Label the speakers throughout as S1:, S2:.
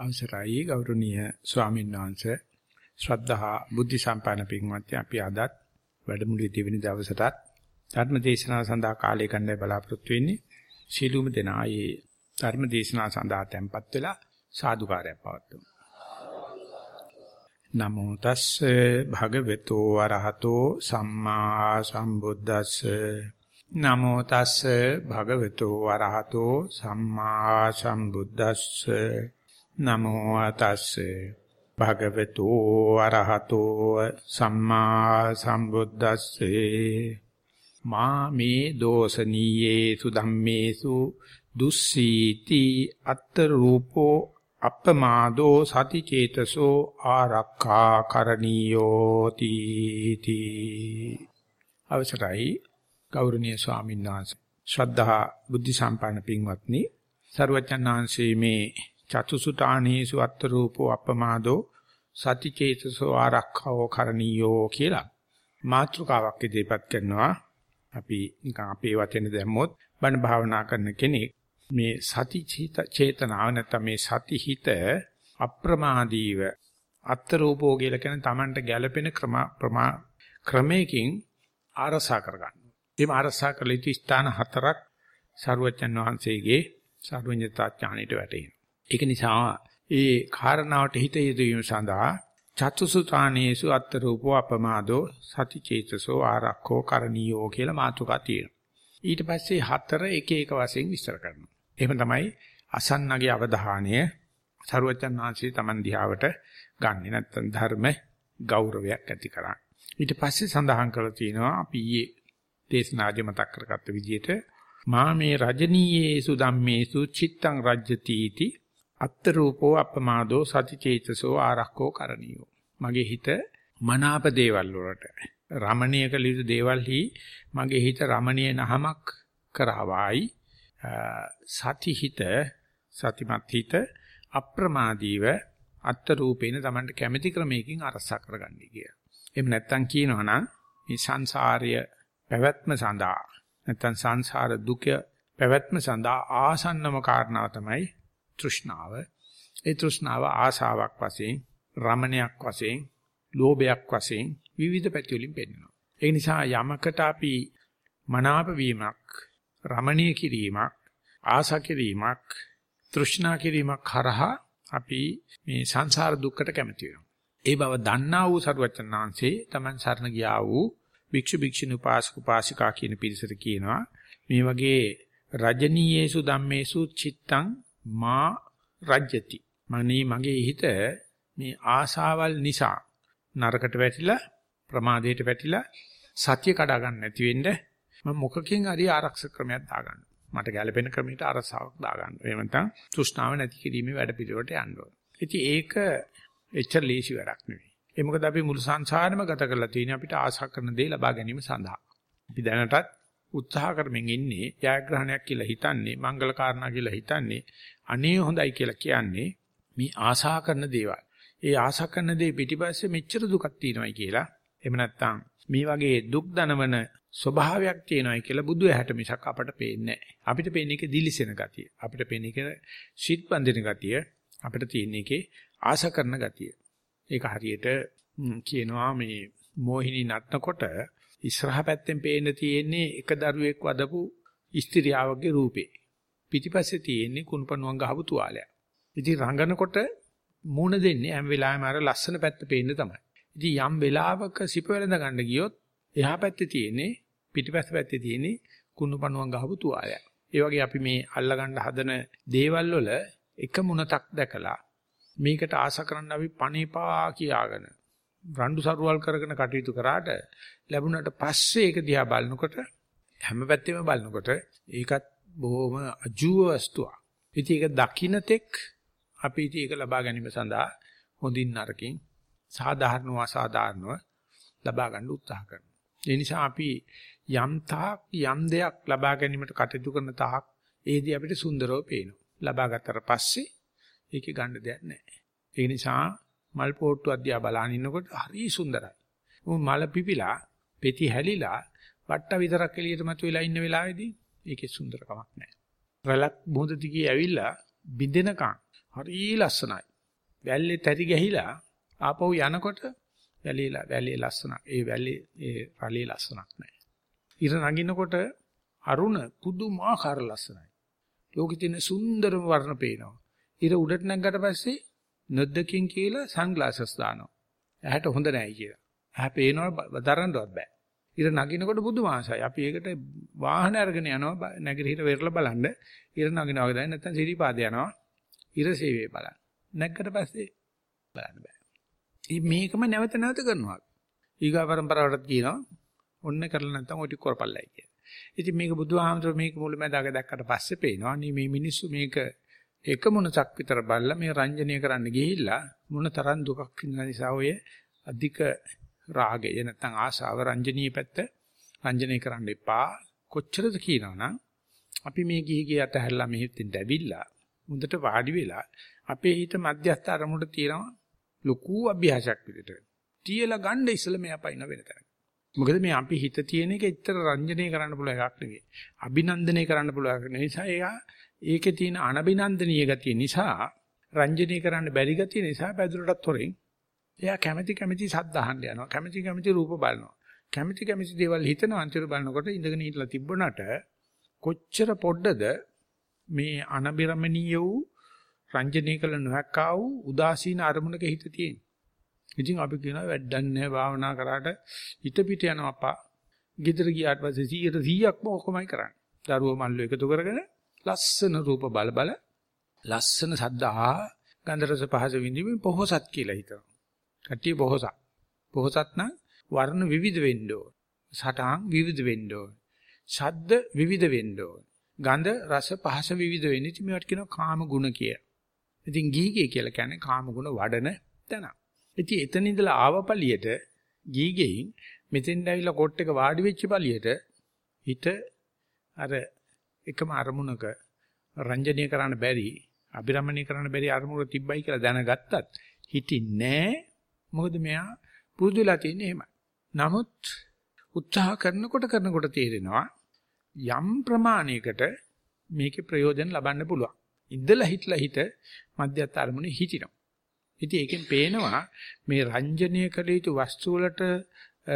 S1: අවසරයි ගෞරවනීය ස්වාමීන් වහන්සේ. ශ්‍රද්ධහා බුද්ධ සම්පන්න පින්වත්නි අපි අදත් වැඩමුළුවේ දෙවෙනි දවසටත් ධර්ම දේශනාව සඳහා කාලය ගන්නයි බලාපොරොත්තු වෙන්නේ. සීලුම දෙනා මේ ධර්ම දේශනාව සඳහා tempත් වෙලා සාදුකාරයක් පවත්වමු. නමෝ තස්සේ භගවතු වරහතෝ සම්මා සම්බුද්දස්සේ. නමෝ තස්සේ භගවතු වරහතෝ සම්මා සම්බුද්දස්සේ. නමෝ තස්සේ භගවතු අරහතෝ සම්මා සම්බුද්දස්සේ. මා මේ දෝසනීයේසු ධම්මේසු දුස්සීති අත්ත රූපෝ අප්පමාදෝ සතිචේතසෝ ආරක්ඛා කරණීයෝ තීති. අවසරයි ගෞරවනීය ස්වාමීන් වහන්සේ. ශ්‍රද්ධා බුද්ධ සම්පන්න පින්වත්නි සරුවචනාංශයේ මේ චතුසුතානේසු අත්ත රූපෝ අපමාදෝ සතිචේතසෝ ආරක්ඛවෝ කරණීයෝ කියලා මාත්‍රකාවක් ඉදිරිපත් කරනවා අපි නිකන් අපේ වචන දැම්මොත් බණ භාවනා කරන කෙනෙක් මේ සති චේතනාව නැත්නම් මේ සති හිත අප්‍රමාදීව අත්ත රූපෝ කියලා කියන Tamanට ගැළපෙන ක්‍රම ප්‍රමා ක්‍රමයකින් ආරසා කරගන්න. මේ ආරසා කළ යුතු ස්ථාන හතරක් සරුවචන් වහන්සේගේ සර්වඥතා ඥාණයට වැටෙනවා. ඒක නිසා ඒ කාරණාවට හිත යෙදවීම සඳහා චතුසුතානේසු අත්තරූපෝ අපමාදෝ සති චේතසෝ ආරක්ඛෝ කරණීයෝ කියලා මාතෘකා තියෙනවා. ඊට පස්සේ හතර එක එක වශයෙන් විස්තර කරනවා. එහෙම තමයි අසන්නගේ අවධානය සරුවචන් වහන්සේ Taman දිහාවට ගන්නෙ නැත්තම් ධර්ම ගෞරවයක් ඇති කරා. ඊට පස්සේ සඳහන් කරලා තියෙනවා අපි ඊයේ දේශනාදී මතක් කරගත්ත විදිහට මා මේ රජනීයේසු ධම්මේසු චිත්තං රජ්‍යතිති අත්ත රූපෝ අපමාදෝ සතිචේතසෝ ආරක්කෝ කරණියෝ. මගේ හිත මනාප දේවල් වලට. රමණීය කළ යුතු දේවල් හි මගේ හිත රමණීය නහමක් කරවයි. සති හිත සතිමත් හිත අප්‍රමාදීව අත්ත රූපේන Tamanට කැමැති ක්‍රමයකින් අරසා කරගන්නයි කිය. එහෙම නැත්තම් කියනවා නම් මේ සංසාරය පැවැත්ම සඳහා නැත්තම් සංසාර දුක පැවැත්ම සඳහා ආසන්නම කාරණාව තමයි තෘෂ්ණාව. ඒ තෘෂ්ණාව ආශාවක් වශයෙන්, රමණයක් වශයෙන්, ලෝභයක් වශයෙන් විවිධ පැති වලින් පෙන්වනවා. ඒ නිසා යමකට අපි මනාප වීමක්, රමණීය කිරීමක්, ආශා කිරීමක්, තෘෂ්ණා කිරීමක් කරහා අපි මේ සංසාර දුක්කට කැමති වෙනවා. ඒ බව දන්නා වූ සරුවචනාංශේ Taman සරණ ගියා වූ භික්ෂු භික්ෂුණී උපාසක උපාසිකා කියන පිරිසට කියනවා මේ වගේ රජනීයේසු ධම්මේසු චිත්තං මා රජ්‍යති මනේ මගේ හිත මේ ආසාවල් නිසා නරකට වැටිලා ප්‍රමාදයට වැටිලා සත්‍ය කඩා ගන්න නැති වෙන්න මම මොකකින් හරි ආරක්ෂක ක්‍රමයක් දාගන්න. මට ගැළපෙන ක්‍රමයකට අරසාවක් දාගන්න. එහෙම නැත්නම් තෘෂ්ණාව නැති කිරීමේ වැඩ පිළිවෙලට යන්න ඕන. ඉතින් ඒක එච්චර ලේසි වැඩක් නෙවෙයි. ඒ මොකද අපි මුළු සංසාරෙම ගත කරලා තියෙන අපිට ආශා කරන දේ ලබා ගැනීම සඳහා. අපි දැනටත් උත්සාහ කරමින් ඉන්නේ ජයග්‍රහණයක් කියලා හිතන්නේ, මංගල කාරණා කියලා හිතන්නේ, අනේ හොඳයි කියලා කියන්නේ මේ ආශා කරන දේවල්. ඒ ආශා කරන දේ පිටිපස්සේ මෙච්චර දුකක් තියෙනවායි කියලා. එහෙම නැත්නම් මේ වගේ දුක් දනවන ස්වභාවයක් තියෙනවායි කියලා බුදු ඇහැට මිසක් අපට පේන්නේ නැහැ. අපිට පේන්නේ ඒකේ දිලිසෙන ගතිය. අපිට පේන්නේ ඒකේ ශීත් බඳින ගතිය. අපිට තියෙන්නේ ඒකේ ආශා කරන ගතිය. ඒක හරියට කියනවා මේ මොහිනී නටනකොට ඉස්සරහා පැත්තෙන් පේන්න තියෙන්නේ එක දරුවෙක් වදපු ස්ත්‍රියාවගේ රූපේ. පිටිපස්සේ තියෙන්නේ කුණපණුවන් ගහපු තුවාලයක්. ඉතින් රඟනකොට මූණ දෙන්නේ හැම වෙලාවෙම අර ලස්සන පැත්ත පේන්න තමයි. ඉතින් යම් වෙලාවක සිප වෙලඳ ගන්න ගියොත් එහා පැත්තේ තියෙන්නේ පිටිපස්ස පැත්තේ තියෙන්නේ කුණපණුවන් ගහපු තුවාලයක්. ඒ වගේ අපි මේ අල්ලගන්න හදන දේවල් වල එක මුණතක් දැකලා මේකට ආශා කරන්න අපි පණේපා කියාගෙන රණ්ඩු සරුවල් කරගෙන කටයුතු කරාට ලැබුණාට පස්සේ ඒක දිහා බලනකොට හැම පැත්තෙම බලනකොට ඒකත් බොහොම අජූව වස්තුවක්. ඉතින් ඒක දකින්න තෙක් අපි ඉතින් ඒක ලබා ගැනීම සඳහා හොඳින් නරකින් සාධාරණව අසාධාරණව ලබා ගන්න උත්සාහ කරනවා. ඒ නිසා අපි යම් තාක් යම් දෙයක් ලබා ගැනීමට කටයුතු කරන තාක් ඒදී අපිට සුන්දරව පේනවා. ලබා ගත්තට පස්සේ ඒකේ ගන්න දෙයක් නැහැ. ඒ නිසා මල් පොට්ටු අධ්‍යා බලන ඉන්නකොට හරි සුන්දරයි. උන් මල පිපිලා, පෙති හැලිලා, වට්ට විතරක් එළියට මතුවලා ඉන්න වෙලාවේදී ඒකේ සුන්දරකමක් නැහැ. රැලක් බොහොඳ දිගේ ඇවිල්ලා බින්දෙනකන් හරි ලස්සනයි. වැල්ලේ තැරි ගැහිලා ආපහු යනකොට වැලියලා වැලිය ලස්සනක්. ඒ වැලිය ඒ රළිය ලස්සනක් නැහැ. ඉර නගිනකොට අරුණ පුදුමාකාර ලස්සනයි. ලෝකෙ තියෙන සුන්දරම වර්ණ පේනවා. ඉර උඩට නැග්ගට පස්සේ නොද්දකින් කියලා සන්ග්ලාසස් දානවා. ඇහැට හොඳ නැහැ කියලා. ඇහැ පේනවා දරන්නවත් බෑ. ඉර නගිනකොට පුදුමාසයි. අපි ඒකට වාහන අරගෙන යනවා නැගිරිහිට වෙරළ බලන්න. ඉර නගිනවා වගේ දැන් නැත්තම් සිරිපාද යනවා. ඉර සේවය බලන්න. නැග්ගට පස්සේ බලන්න බෑ. මේකම නැවත නැවත කරනවා. ඊගා પરම්පරාවටත් කියනවා ඔන්න කරලා නැත්තම් ඔය ටික කරපල්ලයි කියලා. ඉතින් මේක බුදුහාමතුරු මේක මුලමඳාක දැක්කට පස්සේ පේනවා මේ මිනිස්සු මේක එක මොනසක් විතර බල්ලා මේ රංජනීය කරන්න ගිහිල්ලා මොන තරම් දුකක් විඳින නිසා ඔය අධික රාගය නැත්තම් ආශාව රංජනීය පැත්ත රංජනීය කරන්න එපා කොච්චරද කියනවනම් අපි මේ ගිහි ගිය අතහැරලා මෙහෙත් ඇවිල්ලා මුදට වාඩි වෙලා අපේ හිත මධ්‍යස්ථ අරමුණට තියනවා ලොකු අභ්‍යාසයක් විදිහට. තියලා ගන්න ඉස්සෙල්ලා මෙයා පයින් වෙන තැන. මොකද මේ අපි හිත තියෙන එක ඇත්තට රංජනීය කරන්න පුළුවන් එකක් නෙවෙයි. අභිනන්දනය කරන්න පුළුවන් එකක් නිසා එයා ඒකේ තියෙන අනබිනන්දනීය ගතිය නිසා රංජනීය කරන්න බැරි ගතිය නිසා පැදුරටත් හොරෙන් එයා කැමැති කැමැති සද්ද අහන්න යනවා. කැමැති කැමැති රූප බලනවා. කැමැති කැමැති දේවල් හිතන අන්තිර බලනකොට ඉඳගෙන හිටලා තිබුණාට කොච්චර පොඩ්ඩද මේ අනබිරමණීය වූ රංජනීය කළ නොහැක්කා වූ උදාසීන අරමුණක හිත තියෙන්නේ. ඉතින් අපි කියනවා වැඩක් නැහැ භාවනා කරාට හිත පිට යනවා අප්පා. ගෙදර ගියාට පස්සේ 100%ක්ම ඔකමයි කරන්නේ. දරුවෝ මල්ලෝ එකතු කරගෙන ලස්සන රූප බල බල ලස්සන සද්දා ගන්ධ රස පහස විඳින්න පොහොසත් කියලා හිතනවා. කට්ටිය පොහොසත්. පොහොසත් නම් වර්ණ විවිධ වෙන්න ඕන. සටහන් විවිධ වෙන්න ඕන. ශබ්ද විවිධ වෙන්න ඕන. ගන්ධ රස පහස විවිධ වෙන්න. ඉතින් මේවට කියනවා කාම ගුණ කියලා. ඉතින් ගීගේ කියලා කියන්නේ කාම ගුණ වඩන තැන. ඉතින් එතන ඉඳලා ආවපලියට ගීගෙයින් මෙතෙන් ඇවිල්ලා කොට් එක වාඩි වෙච්ච පළියට හිත අර එකම අරමුණක රංජනීය කරන්න බැරි අබිරමණීය කරන්න බැරි අරමුණක තිබ්බයි කියලා දැනගත්තත් හිටින්නේ මොකද මෙයා පුරුදුලා තියෙන්නේ එහෙමයි. නමුත් උත්සාහ කරනකොට කරනකොට තේරෙනවා යම් ප්‍රමාණයකට මේකේ ප්‍රයෝජන ලබන්න පුළුවන්. ඉඳලා හිටලා හිට මධ්‍යස්ථ අරමුණේ හිටිනවා. ඉතින් ඒකෙන් පේනවා මේ රංජනීය කළ යුතු වස්තු වලට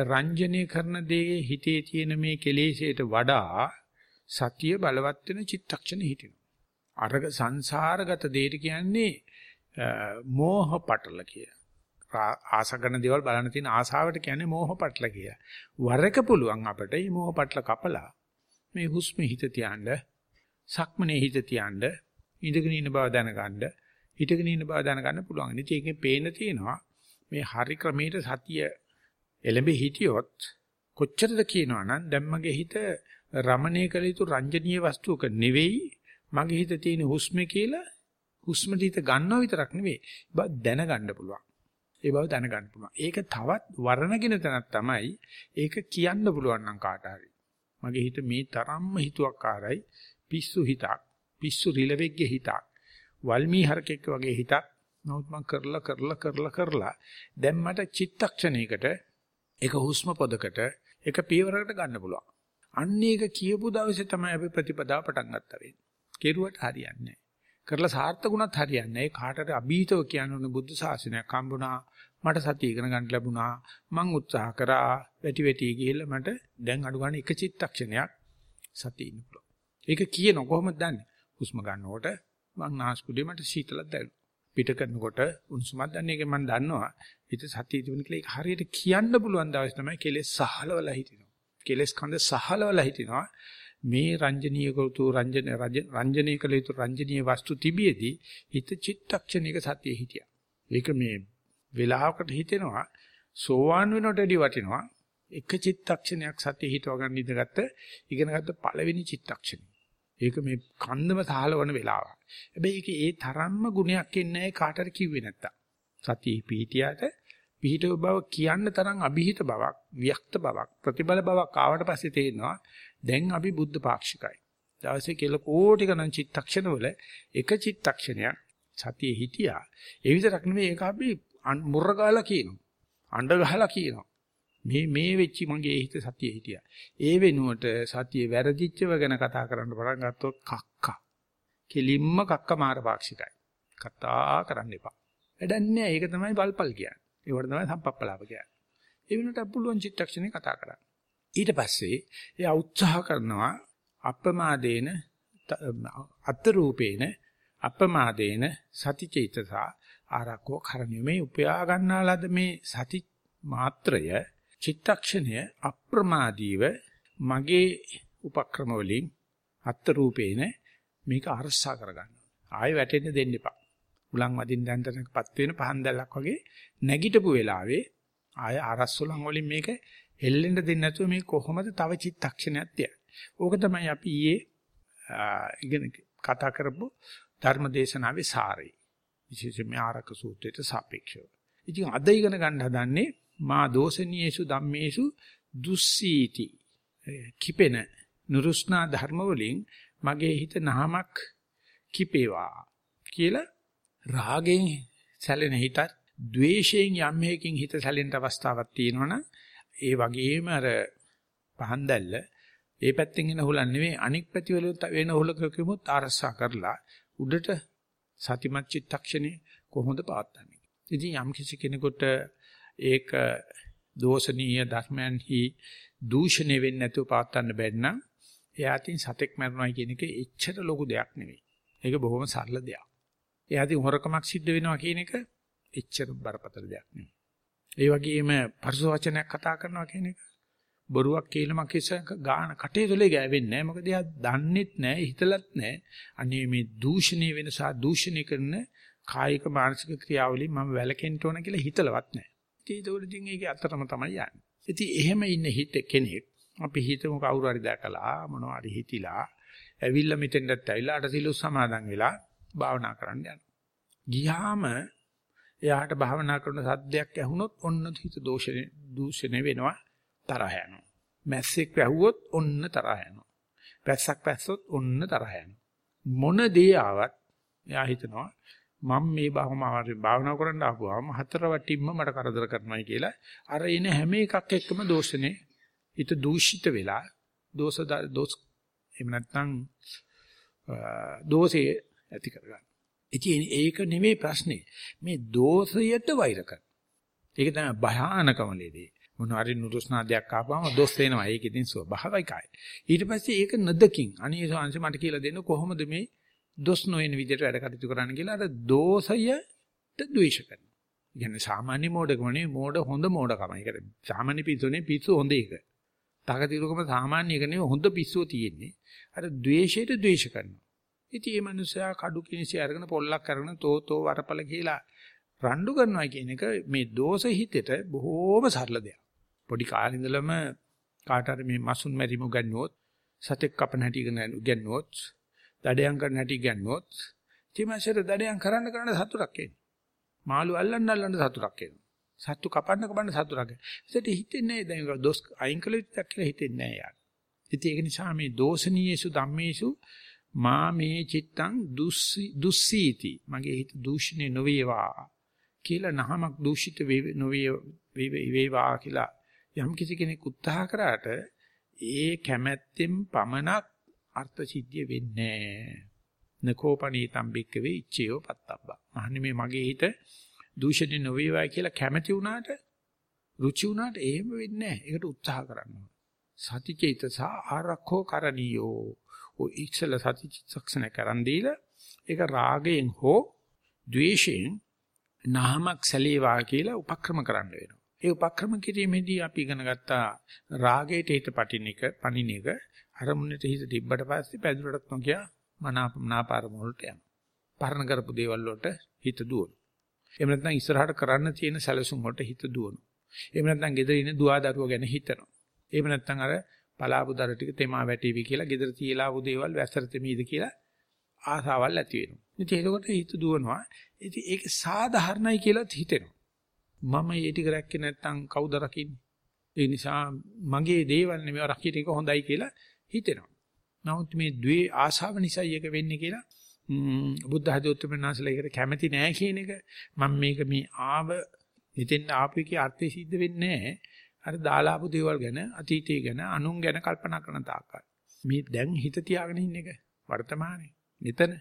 S1: රංජනීය කරන දේ හිතේ තියෙන මේ කෙලෙසයට වඩා සතිය බලවත් වෙන චිත්තක්ෂණ හිටිනවා. අරග සංසාරගත දෙයට කියන්නේ මෝහ පටල කිය. ආසගන දේවල් බලන්න තියෙන ආසාවට කියන්නේ මෝහ පටල කිය. වරක පුළුවන් අපිට මේ මෝහ පටල කපලා මේ හුස්ම හිත තියන්න සක්මනේ හිත තියන්න ඉඳගෙන ඉන්න බව දැනගන්න හිටගෙන ඉන්න බව දැනගන්න පුළුවන්. ඉතින් ඒකෙන් පේන තියෙනවා මේ හරි ක්‍රමයට සතිය එළඹෙ හිටියොත් කොච්චරද කියනවනම් දැන් මගේ හිත රමණීය කළ යුතු රංජනීය වස්තුවක නෙවෙයි මගේ හිත තියෙන හුස්මේ කියලා හුස්ම දිත ගන්නව විතරක් නෙවෙයි බව දැනගන්න පුළුවන්. ඒ බව දැනගන්න පුළුවන්. ඒක තවත් වර්ණගෙන තැනක් තමයි ඒක කියන්න පුළුවන් නම් කාට හරි. මගේ හිත මේ තරම්ම හිතුවක්කාරයි පිස්සු හිතක්. පිස්සු රිලෙවෙක්ගේ හිතක්. වල්මී හරකෙක් වගේ හිතක්. නමුත් මම කරලා කරලා කරලා කරලා දැන් මට චිත්තක්ෂණයකට එක හුස්ම පොදකට එක පියවරකට ගන්න පුළුවන්. අන්න ඒක කියපු දවසේ තමයි අපි ප්‍රතිපදාව පටන් ගත්තා වෙන්නේ. කෙරුවට හරියන්නේ නැහැ. කරලා සාර්ථකුණත් හරියන්නේ නැහැ. කාටට අභීතව කියන්න බුද්ධ ශාසනයක් හම්බුණා. මට සතිය ඉගෙන ගන්න ලැබුණා. මං උත්සාහ කරා. වැටි වැටි ගිහිල්ලා මට දැන් අඩු ගන්න එක චිත්තක්ෂණයක් සතිය ඉන්න පුළුවන්. ඒක කියන කොහොමද දන්නේ? හුස්ම ගන්නකොට මං නාස්පුඩේ මට සීතලක් දැනෙනවා. පිට කරනකොට උණුසුමක් දැනෙන එක මම දන්නවා. හිත සතිය තිබුණ කියලා ඒක හරියට කියන්න පුළුවන් දවස් තමයි කෙලෙස් සහලවලා හිටිනවා. කෙලෙස් කඳ සහලවලා හිටිනවා. මේ රංජනීය කරුතු රංජන රංජනීය කළ යුතු රංජනීය වස්තු තිබියදී හිත චිත්තක්ෂණයක සතියේ හිටියා. ඒක මේ වෙලාවකට හිතෙනවා සෝවාන් වෙනට වැඩි වටිනවා. එක චිත්තක්ෂණයක් සතිය හිතව ගන්න ඉඳගත්ත ඉගෙනගත්ත පළවෙනි චිත්තක්ෂණය. ඒක මේ කන්දම සහලවන වෙලාව. හැබැයි ඒක ඒ තරම්ම ගුණයක් එන්නේ කාටද කිව්වේ නැත්තම්. සතිය පිහිටියට පිහිටව බව කියන්න තරම් અભිහිත බවක්, වික්ත බවක්, ප්‍රතිබල බවක් ආවට පස්සේ තේරෙනවා දැන් අපි බුද්ධ පාක්ෂිකයි. දවසේ කෙල කෝටි ගණන් චිත්තක්ෂණවල එක චිත්තක්ෂණයක් සතියේ හිටියා. ඒ විතරක් නෙවෙයි ඒක අපි මුර්රගාලා කියනවා. අඬ ගහලා කියනවා. මේ මේ වෙච්චි මගේ හිත සතියේ හිටියා. ඒ වෙනුවට සතියේ වැරදිච්චව ගැන කතා කරන්න පටන් ගත්තොත් කක්ක. කෙලින්ම කක්ක මාර පාක්ෂිකයි. කතා කරන්න එපා. වැඩක් නැහැ. ඒක තමයි පල්පල් කියන්නේ. ඒවට තමයි සම්පප්පලාප කියන්නේ. ඒ වෙනට පුළුවන් චිත්තක්ෂණේ කතා කරන්න. ඊට පස්සේ එයා උත්සාහ කරනවා අප්‍රමාදේන අත්රූපේන අප්‍රමාදේන සතිචේතසා ආරක්කෝ කරණිමේ උපයා ගන්නාලද මේ සති මාත්‍රය චිත්තක්ෂණය අප්‍රමාදීව මගේ උපක්‍රම වලින් අත්රූපේන මේක අරසා කරගන්න. ආයෙ වැටෙන්න දෙන්න එපා. උලන් වදින්න දැන්තනකපත් වෙන පහන් දැල්ලක් වගේ නැගිටපු වෙලාවේ ආයෙ අරස්සුලන් වලින් මේක හෙල්ලෙන්න දෙන්නේ නැතුව මේ කොහොමද තව චිත්තක්ෂණයක් තියන්නේ. ඕක තමයි අපි ඊයේ ඉගෙන කතා කරපු ධර්මදේශනාවේ සාරය. විශේෂයෙන්ම ආරක සූත්‍රයට සාපේක්ෂව. ඉතින් අද ඉගෙන ගන්න හදන්නේ මා දෝෂණීයසු ධම්මේසු දුස්සීති. කිපෙන නුරුස්නා ධර්ම වලින් මගේ හිත නහමක් කිපේවා කියලා රාගෙන් සැලෙන හිතත් ද්වේෂයෙන් යම් හේකින් හිත සැලෙන්න අවස්ථාවක් තියෙනවනම් ඒ වගේම අර පහන් දැල්ල ඒ පැත්තෙන් එන හුලන් නෙවෙයි අනික් පැතිවල වෙන හුලකකෙමුත් අරසා කරලා උඩට සතිමත් චිත්තක්ෂණේ කොහොමද පාත්තන්නේ. ඉතින් යම් කිසි කෙනෙකුට ඒක දෝෂණීය ධර්මයන්හි දූෂණය වෙන්නේ නැතුව පාත්තන්න බැරි නම් එයා තින් සතෙක් මරනවා කියන එක එච්චර ලොකු දෙයක් නෙවෙයි. ඒක බොහොම සරල දෙයක්. එයා තින් හොරකමක් සිද්ධ වෙනවා කියන එක එච්චර බරපතල දෙයක් නෙවෙයි. ඒ වගේම පරිස වචනයක් කතා කරනවා කියන එක බොරුවක් කියලාම කිස ගාන කටේ තුලේ ගෑවෙන්නේ නැහැ. මොකද එයා දන්නෙත් නැහැ, හිතලත් නැහැ. අනේ මේ දූෂණීය වෙනස දූෂණය කරන කායික මානසික ක්‍රියාවලින් මම වැළකෙන්න ඕන කියලා හිතලවත් නැහැ. ඉතින් ඒකවලදී ඒකේ අතරම තමයි යන්නේ. ඉතින් එහෙම ඉන්න හිත කෙනෙක් අපි හිතමු කවුරු හරි දැකලා මොනවා හරි හිතිලා ඇවිල්ලා මෙතෙන්ටත් ඇවිල්ලා අටසිලු සමාදන් වෙලා භාවනා කරන්න යනවා. ගියාම එයාට භාවනා කරන සද්දයක් ඇහුනොත් ඔන්න හිත දෝෂනේ දූෂණය වෙනවා තරහ යනවා. මැස්සෙක් වැහුවොත් ඔන්න තරහ යනවා. පැස්සක් පැස්සොත් ඔන්න තරහ යනවා. මොන දේ ආවත් එයා හිතනවා මම මේ භාවනා කරන්න ආපුවාම හතර වටින්ම මට කරදර කරනවායි කියලා අර එන හැම එකක් එක්කම දෝෂනේ හිත දූෂිත වෙලා දෝෂ දෝෂ එහෙම නැත්නම් දෝෂේ ඇති කරගන්න. ඉතින් ඒක නෙමෙයි ප්‍රශ්නේ. මේ දෝෂයට වෛර කරන. ඒක තමයි භයානකම ලේදී. මොනවාරි නුරුස්නාදයක් ආපුවම දොස් වෙනවා. ඒක ඉතින් ස්වභාවිකයි. ඊට පස්සේ ඒක නදකින් අනේ සංශ මට කියලා දෙන්න කොහොමද මේ දොස් නොවන විදිහට වැඩ කටයුතු කරන්න කියලා අර දෝෂයට ද්වේෂ කරනවා. කියන්නේ සාමාන්‍ය මෝඩකම නෙවෙයි මෝඩ හොඳ මෝඩකම. ඒකට සාමාන්‍ය පිස්සුනේ පිස්සු හොඳ එක. තකතිරුකම සාමාන්‍ය එක නෙවෙයි හොඳ පිස්සුව තියෙන්නේ. අර ද්වේෂයට ද්වේෂ කරනවා. ඉතින් මේ මනුස්සයා කඩු කිනිසි අරගෙන පොල්ලක් අරගෙන තෝතෝ වරපල කියලා රණ්ඩු කරනවා කියන එක මේ දෝෂ හිතේට බොහෝම සරල දෙයක්. පොඩි කාලේ ඉඳලම කාට හරි මේ මසුන් මැරිමු ගන්නවොත් සතෙක් කපන හැටි ගන්නවොත් දඩයන් කරන හැටි ගන්නවොත් තිමසර දඩයන් කරන්න කරන්න සතුටක් එන්නේ. මාළු අල්ලන්න අල්ලන්න සතුටක් එනවා. සත්තු කපන්න කපන්න සතුටක්. ඒකට හිතෙන්නේ නැහැ දැන් දොස් අයින් කළ යුත්තක් කියලා හිතෙන්නේ නැහැ යාර. ඉතින් ඒක නිසා මේ දෝෂණීයසු ධම්මේසු මා මේ චිත්තං දුස්සීති මගේ හිත දූෂණේ නොවේවා කියලා නහමක් දූෂිත නොවේ වේවා කියලා යම් කිසි කෙනෙක් උත්සාහ කරාට ඒ කැමැත්තෙන් පමණක් අර්ථ සිද්ධිය වෙන්නේ නැහැ. නකෝපනීතම් බික්කවේ ඉච්ඡයෝ පත්තබ්බා. මහන්නේ මේ මගේ හිත දූෂණය නොවේවා කියලා කැමැති වුණාට රුචි වුණාට එහෙම වෙන්නේ නැහැ. ඒකට උත්සාහ කරන්න ඕන. සතිචේතස ආරක්ෂෝ කරණියෝ. ඔය ඉක්සල සතිචිත්තක්ෂණ කරන් දීලා ඒක රාගයෙන් හෝ ද්වේෂයෙන් නාමක් සැලේවා කියලා උපක්‍රම කරන්න වෙනවා. ඒ උපක්‍රම කිරීමේදී අපි ඉගෙන ගත්තා රාගයට හිත පටින එක, පණින එක, අරමුණට හිත තිබ්බට පස්සේ පැදුරටත් නොකිය මනාපනාපාරම වලට යනවා. පරණ කරපු දේවල් වලට හිත දුවනවා. එහෙම නැත්නම් ඉස්සරහට කරන්න තියෙන සැලසුම් වලට හිත දුවනවා. එහෙම නැත්නම් ගෙදර ඉන්න දුවදරුව ගැන හිතනවා. එහෙම නැත්නම් අර පලාපු දර ටික තෙමා වැටේවි කියලා ගෙදර තියලා වූ දේවල් වැස්සට තෙමීද කියලා ආසාවල් ඇති වෙනවා. ඉතින් ඒකට හිත දුවනවා. ඉතින් ඒක සාධාරණයි කියලා හිතෙනවා. මම ඒ ටික රැක්කේ නැත්නම් කවුද රකින්නේ? ඒ නිසා මගේ දේවල් නෙමෙයි රකින්න එක හොඳයි කියලා හිතෙනවා. නමුත් මේ ද්වේ ආශාව නිසා ඒක වෙන්නේ කියලා බුද්ධ හදෝත්තරමනාසලා ඒකට කැමති නෑ කියන එක මම මේක මේ ආව හිතෙන් ආපු එකේ අර්ථය සිද්ධ වෙන්නේ නෑ. අර දාලාපු දේවල් ගැන අතීතය ගැන අනුන් ගැන කල්පනා කරන තාක්කල්. මේ දැන් හිත තියාගෙන ඉන්න එක වර්තමානයේ මෙතන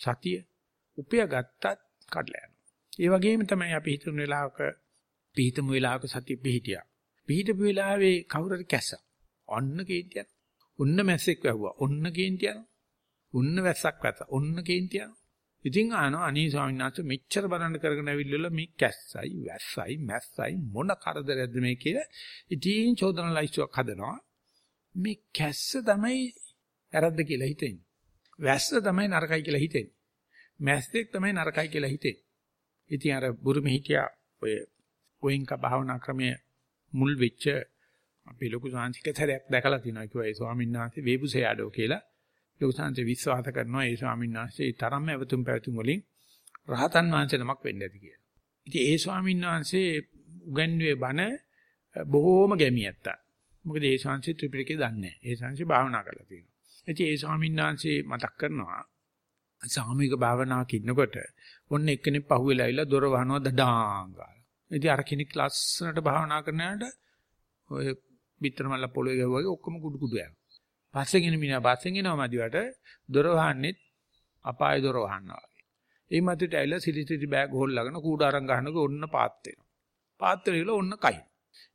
S1: සතිය උපය ගත්තත් කඩලා යනවා. ඒ වගේම තමයි අපි හිතන වෙලාවක පිහිටමු වෙලාවක සතිය පිහිටියා. පිහිටපු වෙලාවේ කවුරුරි කැස්ස. ඔන්න කේන්තියක්. ඔන්න මැස්සෙක් වැහුවා. ඔන්න කේන්තියක්. ඔන්න වැස්සක් වැස්ස. ඔන්න කේන්තියක්. ඉතින් ආනෝ අනී ස්වාමීන් වහන්සේ මෙච්චර බලන්න කරගෙන ඇවිල්ලා මේ කැස්සයි වැස්සයි මැස්සයි මොන කරදරයක්ද මේ කියලා ඉතින් චෝදන ලයිස්ට්ුවක් හදනවා. මේ කැස්ස තමයි වැරද්ද කියලා හිතෙන්නේ. වැස්ස තමයි නරකයි කියලා හිතෙන්නේ. මැස්සෙක් තමයි නරකයි කියලා හිතෙන්නේ. ඉතින් අර බුරුමෙ හිටියා ඔය ගෝයින්ක භාවනා ක්‍රමයේ මුල් වෙච්ච අපි ලොකු සාංශිකතරයක් දැකලා තිනවා කිව්වා ඒ ස්වාමීන් වහන්සේ වේබුසයාඩෝ කියලා ලොකු සාංශේ විශ්වාස කරනවා ඒ ස්වාමීන් වහන්සේ තරම්ම අවතුම් පැවතුම් වලින් රහතන් වහන්සේ නමක් වෙන්න ඇති කියලා. ඉතින් ඒ ස්වාමීන් වහන්සේ උගන්වුවේ බණ බොහෝම ගැමියත්තා. මොකද ඒ ශාංශි ත්‍රිපිටකේ දන්නේ නැහැ. ඒ ශාංශි භාවනා කරලා තියෙනවා. ඉතින් ඒ ස්වාමීන් වහන්සේ මතක් කරනවා සාමූහික භාවනාවක ඉන්නකොට ඔන්න එක්කෙනෙක් පහුවෙලා ඇවිල්ලා දොර වහනවා දඩාංගා. ඉතින් අර කෙනෙක් ලස්සනට භාවනා කරනකොට ඔය පිටර මල්ල පොළවේ ගැහුවා වගේ ඔක්කොම කුඩු කුඩු යනවා. පස්සේ ගෙන මිනා පස්සෙන් එනවා මදිවට දොර වහන්නෙත් අපාය දොර වහන්නවා වගේ. ඒ මතට ඇවිල්ලා සිලිසිලි බෑග් හොල්ලාගෙන කූඩාරම් ගන්නකොට ඔන්න පාත් වෙනවා. පාත් වෙලා ඔන්න කයි.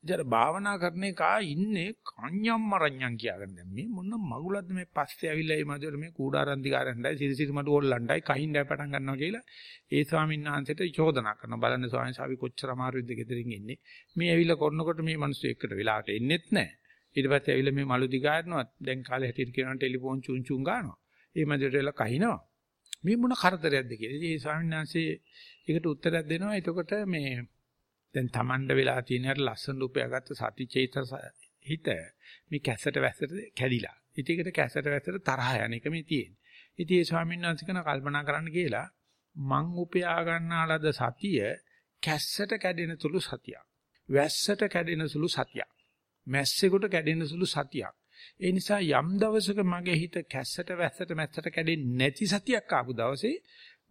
S1: ඉතින් භාවනා කරන එකා ඉන්නේ කන්‍යම් මරඤ්ඤම් කියාගෙන. දැන් මේ මොන මගුලක්ද මේ පස්සේ ඇවිල්ලා මේ මදුවර මේ කූඩාරන් දිගාරන්නයි සිරිසිරි මඩු හොල්ලන්නයි කහින්දයි පටන් ගන්නවා කියලා ඒ ස්වාමීන් වහන්සේට චෝදනා කරනවා. බලන්න ස්වාමීන් වහන්සේ කොච්චර අමාරුද ගෙදරින් එන්නේ? මේ ඇවිල්ලා කරනකොට මේ මිනිස්සු එක්කට වෙලාවට එන්නෙත් නැහැ ඊට පස්සේ ඇවිල්ලා මේ මලු දිගාරනවා දැන් කාලේ හැටියට කියනවා ටෙලිෆෝන් චුන් චුන් ගන්නවා. ඒ මදුවර වෙලා කහිනවා. මේ මොන කරදරයක්ද? කියලා. ඉතින් ඒ ස්වාමීන් වහන්සේ ඒකට උත්තරයක් දෙනවා. එතකොට මේ දැන් Tamanda වෙලා තියෙන හැට ලස්සන උපයාගත්ත සති චේතස හිත මේ කැසට වැසට කැඩිලා. ඉතින් ඒකට කැසට වැසට තරහ යන එක මේ තියෙන්නේ. ඉතින් ඒ ස්වාමීන් වහන්සේ කන කල්පනා කරන්න කියලා මං උපයා ගන්නාලද සතිය කැස්සට කැඩෙන තුළු සතියක්. වැස්සට කැඩෙන සුළු සතියක්. මැස්සෙකුට කැඩෙන සුළු සතියක්. ඒ නිසා යම් දවසක මගේ හිත කැස්සට වැස්සට මැස්සට කැඩෙන්නේ නැති සතියක් ආපු දවසේ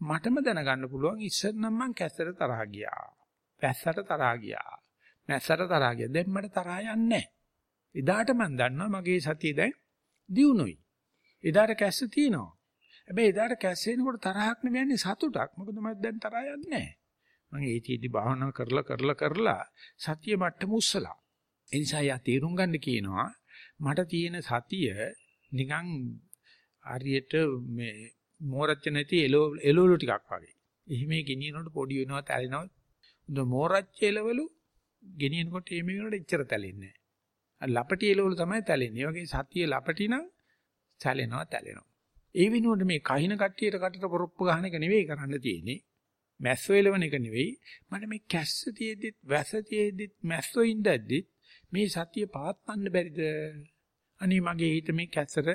S1: මටම දැනගන්න පුළුවන් ඉස්සර නම් මං කැස්සට තරහ ගියා. වැස්සට තරහා ගියා. මැස්සට තරහා ගියා. දැන් මට තරහා යන්නේ එදාට මම දන්නවා මගේ සතිය දැන් දියුණුයි. එදාට කැස්ස තියෙනවා. හැබැයි එදාට කැස්ස එනකොට තරහක් නෙවෙන්නේ සතුටක්. මොකද මම දැන් තරහා යන්නේ නැහැ. මම ඒතිෙදි භාවනා කරලා කරලා කරලා සතිය මට්ටම උස්සලා. ඒ නිසා යා තීරුම් ගන්න කියනවා මට තියෙන සතිය නිකන් හරියට මේ මෝරච්ච නැති එළවලු ටිකක් වගේ. එහිමේ ගෙනියනකොට පොඩි වෙනවා තැලෙනවා මෝරච්ච එලවලු ගෙනියනකොට මේ වෙනකොට එච්චර තැලෙන්නේ නැහැ. ලපටි එලවලු තමයි තැලෙන්නේ. ඒ වගේ සතිය ලපටි නම් තැලෙනවා තැලෙනවා. ඒ වෙනුවට මේ කහින කට්ටියට කටට පොරොප්පු ගන්න එක නෙවෙයි කරන්න තියෙන්නේ. මැස්සෝ එලවන එක නෙවෙයි. මට මේ කැස්ස තියෙද්දිත් වැස තියෙද්දිත් මැස්සෝ ඉඳද්දිත් මේ සතිය පාත්වන්න බැරිද? අනේ මගේ හිත මේ කැස්සට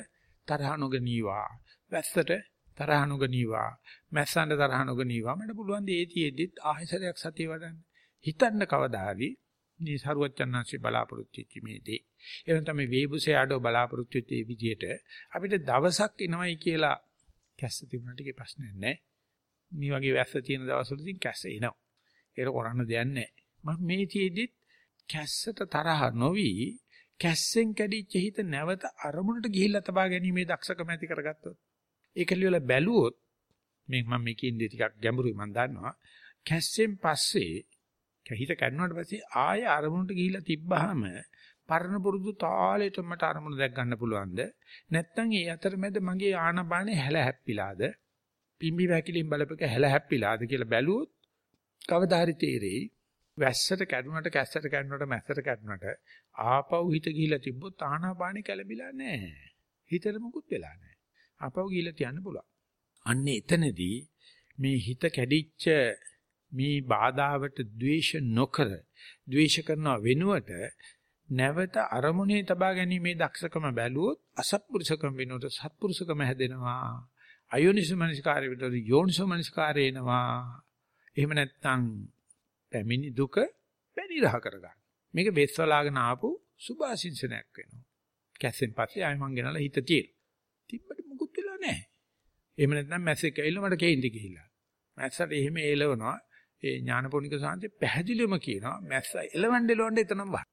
S1: තරහ නොගනීවා. වැස්සට තරහ නොගනීවා මැස්සන්ට තරහ නොගනීවා. මට පුළුවන් ද ඒතිෙද්දිත් ආයසරයක් සතිය වඩන්න. හිතන්න කවදාහරි මේ සරුවච්චන්හන්සේ බලාපොරොත්තු වෙච්ච මේ දේ. එහෙනම් තමයි වේබුසේ ආඩෝ බලාපොරොත්තු වෙච්ච මේ විදිහට අපිට දවසක් එනවයි කියලා කැස්ස තිබුණාට ඒක ප්‍රශ්නයක් නැහැ මේ වගේ වැස්ස තියෙන දවස්වලදී කැස්ස එනවා. ඒක කරන්න දෙයක් නැහැ මම මේ තියේදිත් කැස්සට තරහ නොවි කැස්සෙන් කැඩිච්ච හිත නැවත අරමුණට ගිහිල්ලා තබා ගැනීමේ දක්ෂකම ඇති කරගත්තොත් ඒක ලියලා බැලුවොත් මේ මම මේ කියන්නේ ටිකක් ගැඹුරුයි මම දන්නවා. කැස්සෙන් පස්සේ හිත කැඩුණාට පස්සේ ආය අරමුණට ගිහිල්ලා තිබ්බහම පරණ පුරුදු තාලෙට මට අරමුණ දැක් ගන්න පුළුවන්ද? නැත්නම් ඒ අතරමැද මගේ ආනපානේ හැල හැප්පිලාද? පිම්බි වැකිලින් බලපෙක හැල හැප්පිලාද කියලා බැලුවොත් කවදා හරි තේරෙයි. වැස්සට කැඩුනට කැස්සට කැඩුනට මැස්සට කැඩුනට ආපහු හිත ගිහිලා තිබ්බොත් ආනාපානෙ කැළඹිලා නැහැ. හිතට මුකුත් වෙලා නැහැ. ආපහු ගිහිල්ලා තියන්න පුළුවන්. අන්න එතනදී මේ හිත කැඩිච්ච මේ බාධාවට ද්වේෂ නොකර ද්වේෂ කරන වෙනුවට නැවත අරමුණේ තබා ගැනීමේ දක්ෂකම බැලුවොත් අසත්පුරුෂකම වෙනුවට සත්පුරුෂකම හැදෙනවා. අයෝනිසමනස්කාරය විතර යෝනිසමනස්කාරය එනවා. එහෙම නැත්නම් පැමිණි දුක පැනිරහ කරගන්න. මේක වෙස්වලාගෙන ආපු සුභාසින්සනයක් වෙනවා. කැස්සෙන් පස්සේ ආයෙ මං ගෙනලා හිත තියෙන. තිබ්බට නැහැ. එහෙම නැත්නම් මැස්සෙක් ඇවිල්ලා මට කේන්ති ගිහිල්ලා. මැස්සට එහෙම එලවනවා. ඒ ඥානපෝනික සාන්තේ පැහැදිලිවම කියනවා මැස්ස එලවන්න එලවන්න එතනම බහ.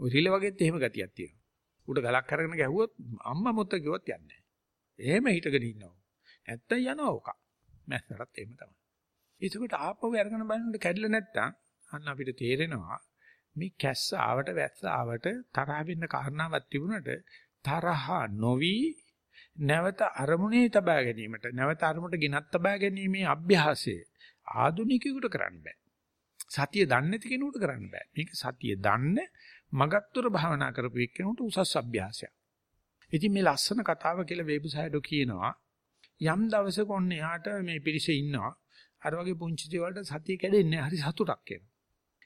S1: ඔය රිල වගේත් එහෙම ගතියක් තියෙනවා. උඩ ගලක් අරගෙන ගැහුවොත් අම්මා මුත්ත කිව්වොත් යන්නේ නැහැ. එහෙම හිටගෙන ඉන්නවා. නැත්තම් යනවා ඔක. මැස්සටත් එහෙම තමයි. එතකොට ආපහු අරගෙන බලනකොට කැඩිලා නැත්තම් අන්න අපිට තේරෙනවා මේ කැස්ස ආවට වැස්ස ආවට තරහ වෙන්න කාරණාවක් තිබුණට තරහ නොවි නැවත අරමුණේ තබා ගැනීමට නැවත අරමුණට ගෙනත් තබා ගැනීමේ අභ්‍යාසය ආදුනිකයෙකුට කරන්න බෑ. සතිය දන්නේ නැති කෙනෙකුට කරන්න බෑ. මේක සතිය දන්න මගක්තර භාවනා කරපු එක්කෙනෙකුට උසස් අභ්‍යාසයක්. ඉතින් මේ ලස්සන කතාව කියලා වෙබ්සයිට් එක කියනවා යම් දවසක ඔන්න එහාට මේ පිරිස ඉන්නවා අර වගේ පුංචි දේවල්ට සතිය කැඩෙන්නේ හරි සතුටක් එනවා.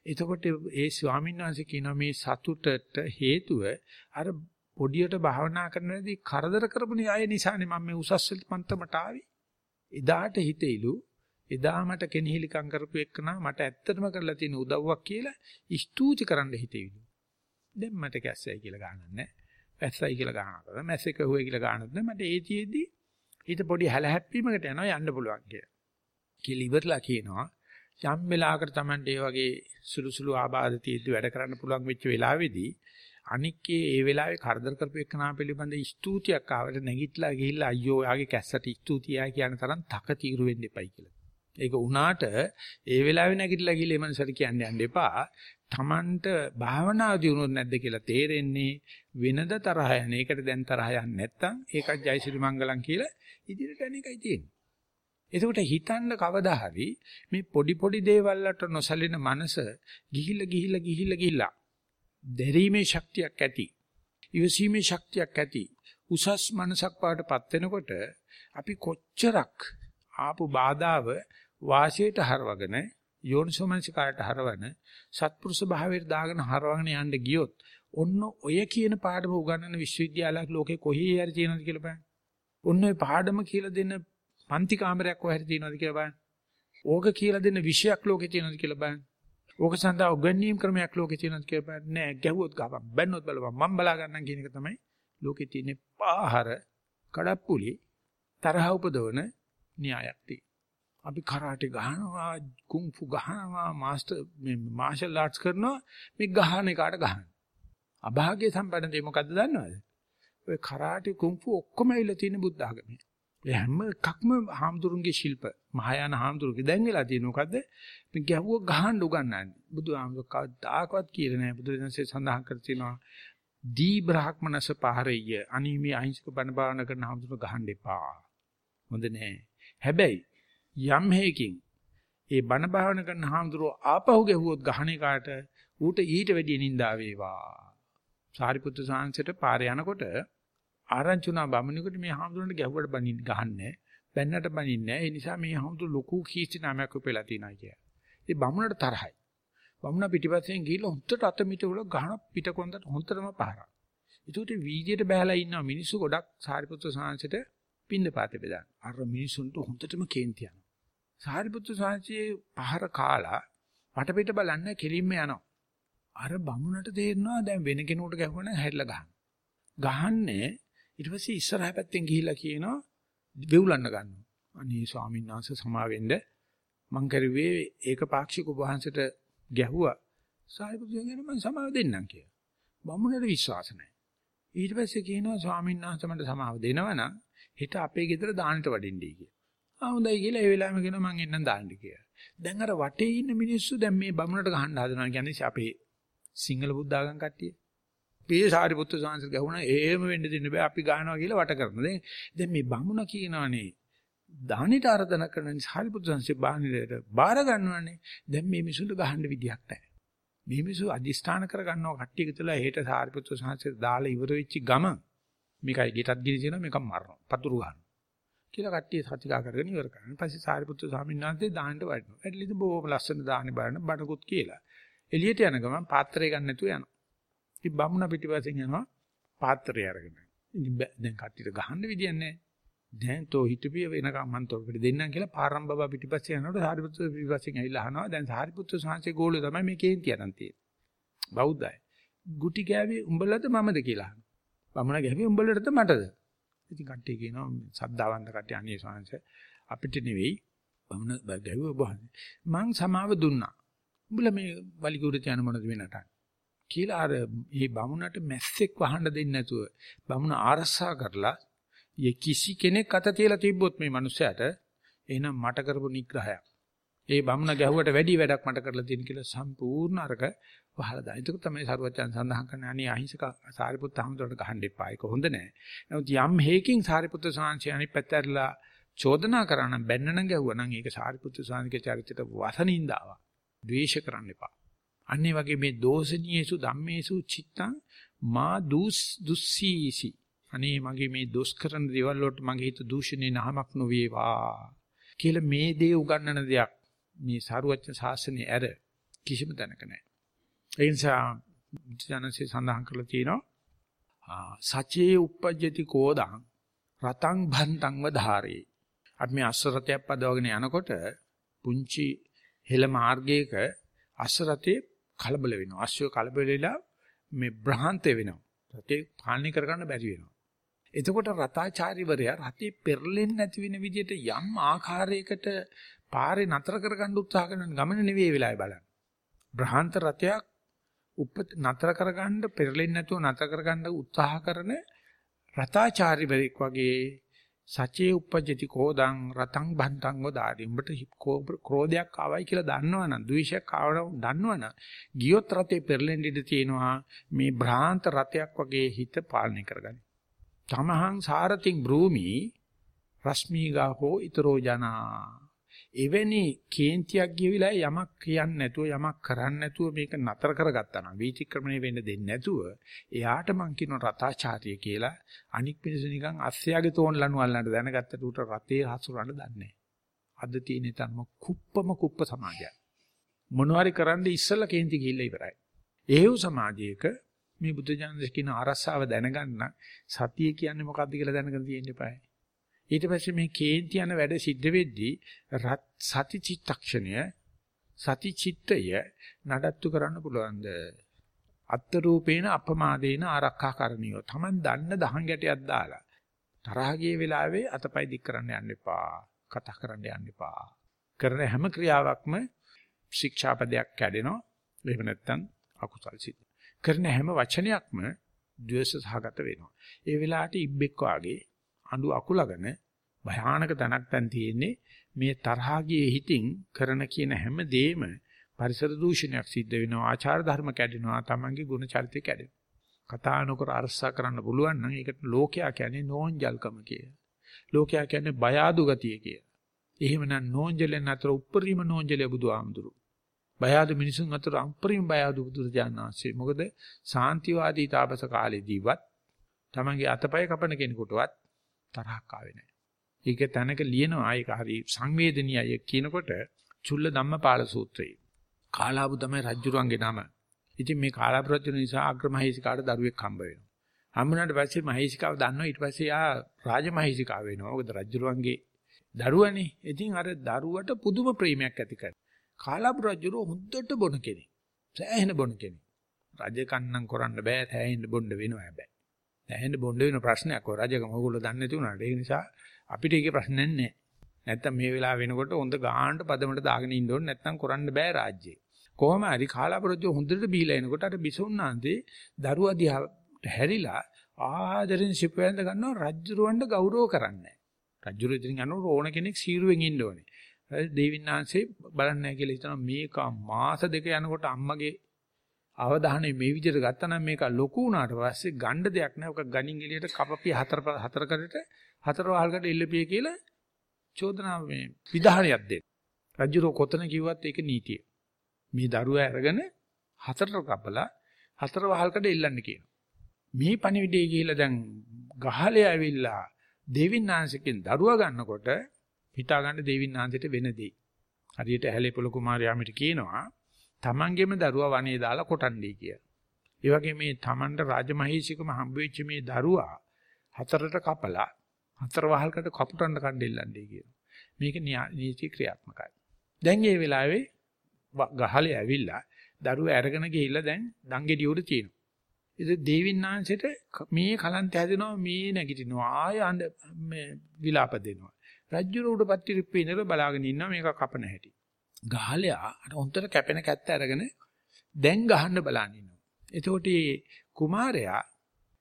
S1: එතකොට ඒ ස්වාමීන් වහන්සේ කියනවා මේ සතුටට හේතුව අර පොඩියට භාවනා කරනදී කරදර කරපු න්යාය නිසානේ මම මේ උසස් මන්තමට ආවේ. එදාට හිතෙයිලු එදා මට කෙනෙහිලිකම් කරපු එක්කනා මට ඇත්තටම කරලා තියෙන උදව්වක් කියලා ස්තුති කරන්න හිතෙවිලු. දැන් මට කැස්සයි කියලා ගානක් නැහැ. වැස්සයි කියලා ගානක් නැහැ. මැස්සෙක් හුවේ කියලා ගානක් නැහැ. මට ඒතියෙදි ඊට පොඩි හැලහැප්පීමකට යනවා යන්න පුළුවන් කියලා. කියලා ඉවරලා කියනවා යම් වෙලාවකට Tamante ඒ වගේ සුළු සුළු ආබාධ තියෙද්දි වැඩ කරන්න පුළුවන් වෙච්ච වෙලාවේදී අනික්කේ ඒ වෙලාවේ කරදර කරපු එක්කනා පිළිබඳ ස්තුතියක් ආවට නැගිටලා ගිහිල්ලා අයියෝ යාගේ කැස්සට ස්තුතියයි කියන තරම් තක తీරු වෙන්න එපයි කියලා. ඒක උනාට ඒ වෙලාවේ නැගිටලා ගිහලා මනසට කියන්න යන්න එපා. Tamanට භාවනා දියුණුවක් නැද්ද කියලා තේරෙන්නේ වෙනද තරහ යන. ඒකට දැන් තරහ යන්නේ නැත්තම් ඒකත් ජයසිරි මංගලම් කියලා ඉදිරියට යන එකයි තියෙන්නේ. එතකොට හිතන්න කවදා හරි මේ පොඩි පොඩි දේවල් වලට නොසලින මනස ගිහිල්ලා ගිහිල්ලා ගිහිල්ලා ගිහිල්ලා දැරීමේ ශක්තියක් ඇති. ඉවසීමේ ශක්තියක් ඇති. උසස් මනසක් පාටපත් වෙනකොට අපි කොච්චරක් ආපු බාධාව වාසියට හරවගෙන යෝනිසෝමනසිකායට හරවන සත්පුරුෂ භාවයට දාගෙන හරවගෙන යන්න ගියොත් ඔන්න ඔය කියන පාඩම උගන්වන විශ්වවිද්‍යාලයක් ලෝකේ කොහේ හරි තියෙනවද කියලා බලන්න. ඔන්න ඔය පාඩම කියලා දෙන පන්ති කාමරයක් කොහේ හරි තියෙනවද කියලා බලන්න. ඕක කියලා දෙන විෂයක් ලෝකේ තියෙනවද කියලා බලන්න. ඕක සඳහා උගන්වීම් ක්‍රමයක් ලෝකේ තියෙනවද කියලා බලන්න. නෑ ගැහුවොත් ගහපන්. බැන්නොත් බලපන්. මම බලා ගන්නම් කියන එක තමයි ලෝකේ තියෙන පාහර කඩප්පුලි තරහ උපදවන න්‍යායක් තියෙන්නේ. අපි කරාටි ගහනවා, කුන්ෆු ගහනවා, මාස්ටර් මේ මාෂල් ආර්ට්ස් කරනවා මේ ගහන එකට ගහන. අභාග්‍ය සම්පන්න දේ මොකද්ද දන්නවද? ඔය කරාටි කුන්ෆු ඔක්කොම ඇවිල්ලා තියෙන බුද්ධ ආගමේ. ඒ හැම එකක්ම හාමුදුරුන්ගේ ශිල්ප මහායාන හාමුදුරුගේ දැන් වෙලා තියෙන මොකද්ද? මේ ගැහුව ගහන්න උගන්වන්නේ. බුදු ආමක කවදාකවත් කියලා නැහැ. බුදු දහමසේ සඳහන් කර තියෙනවා දී බ්‍රහ්මනස පහරෙය අනිමි අහිංසක බණ භාවනා කරන හාමුදුරුවෝ ගහන්න එපා. හොඳ නෑ. හැබැයි යම් හේකින් ඒ බණ භාවනා කරන හාමුදුරුවෝ ආපහු ගැහුවොත් ගහන එකට ඌට ඊට වැඩිය නින්දා වේවා. සාරිපුත්තු සාංශයට පාරේ යනකොට ආරංචුනා බමුණෙකුට මේ හාමුදුරන්ට ගැහුවට බනින්න ගහන්නේ බැන්නට බනින්නේ ඒ නිසා මේ හාමුදුර ලොකු කීර්ති නාමයක් උපෙලා තියනවා කිය. ඒ බමුණට තරහයි. බමුණ පිටිපස්සෙන් ගිහිල්ලා හොන්දට අත මිට උල ගහන පිටකොන්දට හොන්දටම පහරක්. ඒකට වීදියට බහැලා ඉන්න මිනිස්සු ගොඩක් සාරිපුත්‍ර සාංශයට පින්න පාතේ බෙදාන. අර මිනිසුන්ට හොන්දටම කේන්ති යනවා. සාරිපුත්‍ර සාංශයේ පහර කාලා වටපිට බලන්න කෙලින්ම යනවා. අර බමුණට තේරෙනවා දැන් වෙන කෙනෙකුට ගැහුවනම් හැරිලා ගහන. ගහන්නේ ඊට පස්සේ ඉස්සරහ පැත්තෙන් ගිහිල්ලා කියනවා වෙවුලන්න ගන්නවා. අනේ ස්වාමීන් වහන්සේ සමාවෙන්න මං කරුවේ ඒක පාක්ෂික වහන්සේට ගැහුවා. සාරිපුත්‍රයන් මම සමාව දෙන්නම් කියලා. බමුණට විශ්වාස නැහැ. ඊට පස්සේ කියනවා ස්වාමීන් වහන්සේ මට සමාව දෙනවනම් හිත අපේ ගෙදර දාන්නට වඩින්නයි කියලා. ආ හොඳයි කියලා ඒ වෙලාවෙම කියනවා මං එන්නම් දාන්න කියලා. දැන් අර වටේ ඉන්න මිනිස්සු දැන් මේ බමුණට ගහන්න හදනවා කියන්නේ අපේ සිංහල බුද්ධාගම් කට්ටිය. මේ සාරිපුත්‍ර සාංශ ගැහුණා එහෙම වෙන්න දෙන්න බෑ අපි ගහනවා කියලා වට කරනවා. දැන් දැන් මේ බමුණ කියනවානේ දානිට ආරාධන කරන සාරිපුත්‍ර සාංශේ බාහිරට බාර ගන්නවානේ. දැන් මේ මිනිසුන්ට ගහන්න විදියක් නැහැ. මේ මිනිස්සු අදිස්ථාන කර ගන්නවා කට්ටිය කියලා හෙට සාරිපුත්‍ර සාංශේ දාලා ඉවර වෙච්ච ගම මේකයි ගෙටත් ගිනි තියෙනවා මේක මරනවා. පතුරු ගන්නවා. කියලා කට්ටිය සතිකා කරගෙන ඉවර කරනවා. ඊපස්සේ සාරිපුත්‍ර ස්වාමීන් වහන්සේ දාන්නට වඩනවා. ඇටලිද බොහොම ලස්සන දාහනේ බලන බඩකුත් කියලා. එළියට යන ගමන් පාත්‍රය ගන්න නැතුව යනවා. ඉතින් බමුණ පිටිපස්සෙන් යනවා පාත්‍රය අරගෙන. ඉතින් දැන් කට්ටියට ගහන්න විදියක් නැහැ. දැන් තෝ හිටපිය වෙනකම් මන් තෝ පිට දෙන්නම් කියලා පාරම් බබා පිටිපස්සේ යනකොට සාරිපුත්‍ර පිටිපස්සෙන් ඇවිල්ලා අහනවා. දැන් සාරිපුත්‍ර සාංශේ ගෝලය තමයි මේ කේන්ති අරන් තියෙන්නේ. බෞද්ධයි. ගුටි ගෑවේ උඹලද මමද කියලා අහනවා. බමුණ ගෑවේ උඹලටද මටද? ඉතින් කට්ටිය කියනවා සද්දාවන්ත කට්ටිය අනේ සාංශ අපිට නෙවෙයි බමුණ ගැහුවා බහන්නේ. මං සමාව දුන්නා. උඹලා මේ වලිගුරු තියන මොනද වෙනටන්නේ? කියලා අර මේ බමුණට මැස්සෙක් වහන්න දෙන්නේ නැතුව බමුණ ආරස්සා කරලා යේ කිසි කෙනෙක් අත තියලා තිබ්බොත් මේ මිනිස්සයාට එහෙනම් මට කරපු නිග්‍රහයක් ඒ බමුණ ගැහුවට වැඩි වැඩක් මට කරලා තියෙන කියලා සම්පූර්ණ අරක වහලා දාන. ඒක තමයි සරුවචන් සඳහන් කරන්නේ අනේ අහිංසක සාරිපුත්ත හමුදුරට ගහන්න එපා. ඒක හොඳ නෑ. නමුත් යම් හේකින් සාරිපුත්ත සාංශය අනිත් පැත්තටලා චෝදනා කරා නම් බැන්නන ගැහුවා නම් ඒක සාරිපුත්ත සාංශිකේ චරිතයට වසනින්දාවක්. ද්වේෂ කරන්න එපා. අන්නේ වගේ මේ දෝෂණීයසු ධම්මේසු චිත්තං මා දුස් දුස්සීසි. අනේ මගේ මේ දොස් කරන දේවල් වලට මගේ හිත දූෂණේ නහමක් නොවේවා. කියලා මේ දේ උගන්වන දෙයක් මේ සාරුවච්ච ශාසනයේ ඇර කිසිම තැනක නැහැ. ඒ නිසා ජනසේ සඳහන් කරලා තියෙනවා සචේ uppajjati කෝදං රතං භන්තං වධාරේ. අපි මේ අස්සරතයක් පදවගෙන යනකොට පුංචි හෙළ මාර්ගයක අස්සරතේ කලබල වෙනවා. අස්සය කලබල වෙලා මේ බ්‍රහන්තේ වෙනවා. රතේ පාලනය කරගන්න බැරි වෙනවා. එතකොට රතාචාරිවරයා රතේ පෙරලෙන්නේ නැති වෙන විදිහට යම් ආකාරයකට පාරේ නතර කරගන්න උත්සාහ කරන ගමන නෙවෙයි වෙලාවේ බලන්න. බ්‍රහන්ත රතයක් උප නතර කරගන්න පෙරලෙන්නේ නැතුව නතර කරගන්න උත්සාහ කරන රතාචාරිවරයෙක් වගේ සචේ uppajjati කෝදං රතං බන්තං වදාරි උඹට ක්‍රෝධයක් ආවයි කියලා දන්නවනම් ද්වේෂයක් ආවනම් දන්නවනම් ගියොත් රතේ පෙරලෙන්න ඉඩ තියෙනවා මේ භ්‍රාන්ත රතයක් වගේ හිත පාලනය කරගන්න. තමහං සාරතින් බ්‍රූමි රශ්මීගා හෝ ඊතරෝ ජනා එවැනි කේන්තියක් ගියවිලා යමක් කියන්නේ නැතුව යමක් කරන්නේ නැතුව මේක නතර කරගත්තා නම් වීතික්‍රමණය වෙන්න දෙන්නේ නැතුව එයාට මං කියන රතාචාර්ය කියලා අනික් මිනිස්සු නිකන් අස්සයාගේ තෝන් ලනු අල්ලන්න දැනගත්තට උට රතේ හසුරන්න දන්නේ අද තියෙන තරම කුප්පම කුප්ප සමාජයක්. මොනවාරි කරන්න ඉස්සලා කේන්ති ගිහිල්ලා ඉවරයි. ඒව සමාජයක මේ බුද්ධ ඥානද කියන අරසාව දැනගන්න සතිය කියන්නේ මොකක්ද කියලා දැනගෙන තියෙන්න eBay ඊට පස්සේ මේ කේන්ති යන වැඩ සිද්ධ වෙද්දී සති චිත්තක්ෂණය සති චිත්තය නඩත්තු කරන්න පුළුවන්ද? අත්ත රූපේන අපමාදේන ආරක්ෂා කරණියෝ. Taman දන්න දහං ගැටයක් දාලා තරහ ගිය වෙලාවේ අතපය දික් කරන්න යන්න එපා. කතා කරන්න යන්න එපා. කරන හැම ක්‍රියාවක්ම ශික්ෂාපදයක් කැඩෙනවා. එහෙම නැත්නම් අකුසල් සිද්ධ. කරන හැම වචනයක්ම ද්වේෂ සහගත වෙනවා. ඒ වෙලාවට ඉබ්බෙක් වාගේ අඬු අකුලගෙන භයානක තනක් තන් තියෙන්නේ මේ තරහාගියේ හිතින් කරන කියන හැම දෙෙම පරිසර දූෂණයක් සිද්ධ වෙනවා ආචාර ධර්ම කැඩෙනවා තමන්ගේ ගුණ චරිතය කැඩෙනවා කතා නොකර අරසා කරන්න පුළුවන් නම් ඒකට ලෝකයා කියන්නේ නෝන්ජල්කම කිය. ලෝකයා කියන්නේ බය අඩු ගතිය කිය. එහෙමනම් නෝන්ජලෙන් අතර උප්පරීම නෝන්ජලයේ බුදුහාමුදුරු. බය අඩු මිනිසුන් අතර උප්පරීම බය අඩු බුදුර ජානනාංශේ. මොකද සාන්තිවාදී තාපස කාලේදීවත් තමන්ගේ අතපය කපන කෙනෙකුටවත් තරහක් ආවේ නැහැ. ඒක තැනක ලියනවා ඒක හරි සංවේදනීයයි කියනකොට චුල්ල ධම්මපාල සූත්‍රය. කාලාබු තමයි රජුරුවන්ගේ නම. ඉතින් මේ කාලාබු රජු නිසා අග්‍රමහේසිකාට දරුවෙක් හම්බ වෙනවා. හම්බුනාට පස්සේ මහේසිකාව දන්නවා ඊට පස්සේ ආ රාජමහේසිකාව වෙනවා. මොකද රජුරුවන්ගේ දරුවනේ. ඉතින් අර දරුවට පුදුම ප්‍රේමයක් ඇති කරනවා. කාලාබු රජුරෝ මුද්දට බොන කෙනෙක්. සෑහෙන බොන කෙනෙක්. රජ කන්නම් කරන්න බෑ සෑහෙන බොන්න වෙනවා හැබැයි. සෑහෙන බොන්න වෙන ප්‍රශ්නයක් ඔය රජකම ඕගොල්ලෝ දන්නේ නැති උනාට. ඒ නිසා අපිට ඒකේ ප්‍රශ්නයක් නැහැ. නැත්තම් මේ වෙලාව වෙනකොට හොඳ ගානට පදමට දාගෙන ඉන්න ඕනේ නැත්තම් කරන්න බෑ රාජ්‍යය. කොහොම හරි කාලාපරොජ්ජෝ හොඳට බීලා එනකොට අර බිසොන්නාන්තේ දරුවා දිහාට හැරිලා ආදරෙන් සිපුවෙන්ද ගන්නවා රජුරවණ්ඩ ගෞරව කරන්නේ. රජුර ඉදිරින් යනකොට ඕන කෙනෙක් සීරුවෙන් ඉන්න ඕනේ. දේවින්නාංශේ බලන්නේ නැහැ කියලා හිතනවා මේක මාස දෙක යනකොට අම්මගේ අවධානය මේ විදිහට ගත්තා නම් මේක ලොකු වුණාට පස්සේ ගණ්ඩ දෙයක් නැහැ. ඔක ගණින් එළියට කපපිය හතර හතරකට හතර වහල්කට ඉල්ලපිය කියලා චෝදනාව මේ විධානයක් දෙන්න. රජුරෝ කොතන කිව්වත් ඒක නීතිය. මේ දරුවා අරගෙන හතර කපලා හතර වහල්කට ඉල්ලන්න කියනවා. මේ පණිවිඩය ගිහිල්ලා දැන් ගහලේ ඇවිල්ලා දෙවින්නාංශකින් දරුවා ගන්නකොට හිතා ගන්න දෙවින්නාංශයට වෙන දෙයි. හරියට ඇහැලේ පොළ කුමාරයාමිට කියනවා තමන්ගේම දරුවා වනේ දාලා කොටන්නේ කියලා. ඒ වගේ මේ තමන්ට රාජමහීෂිකම හම්බ වෙච්ච මේ දරුවා හතරට කපලා හතර වහල්කට කපුටන්න කණ්ඩෙල්ලන්නේ කියනවා. මේක නීති ක්‍රියාත්මකයි. දැන් මේ වෙලාවේ ගහලේ ඇවිල්ලා දරුවා අරගෙන ගිහිල්ලා දැන් දංගෙඩි උඩ තියෙනවා. ඉතින් දේවින්නාංශයට මේ කලන්ත හැදෙනවා මේ නැගිටිනවා ආය අඬ මේ විලාප දෙනවා. රජ්ජුර උඩ පත්තිරිප්පේ ඉඳලා බලාගෙන ඉන්නවා මේක කපන හැටි. ගහලයා අර හොන්තර කැපෙන කැත්ත අරගෙන දැන් ගහන්න බලන් ඉන්නවා. එතකොට කුමාරයා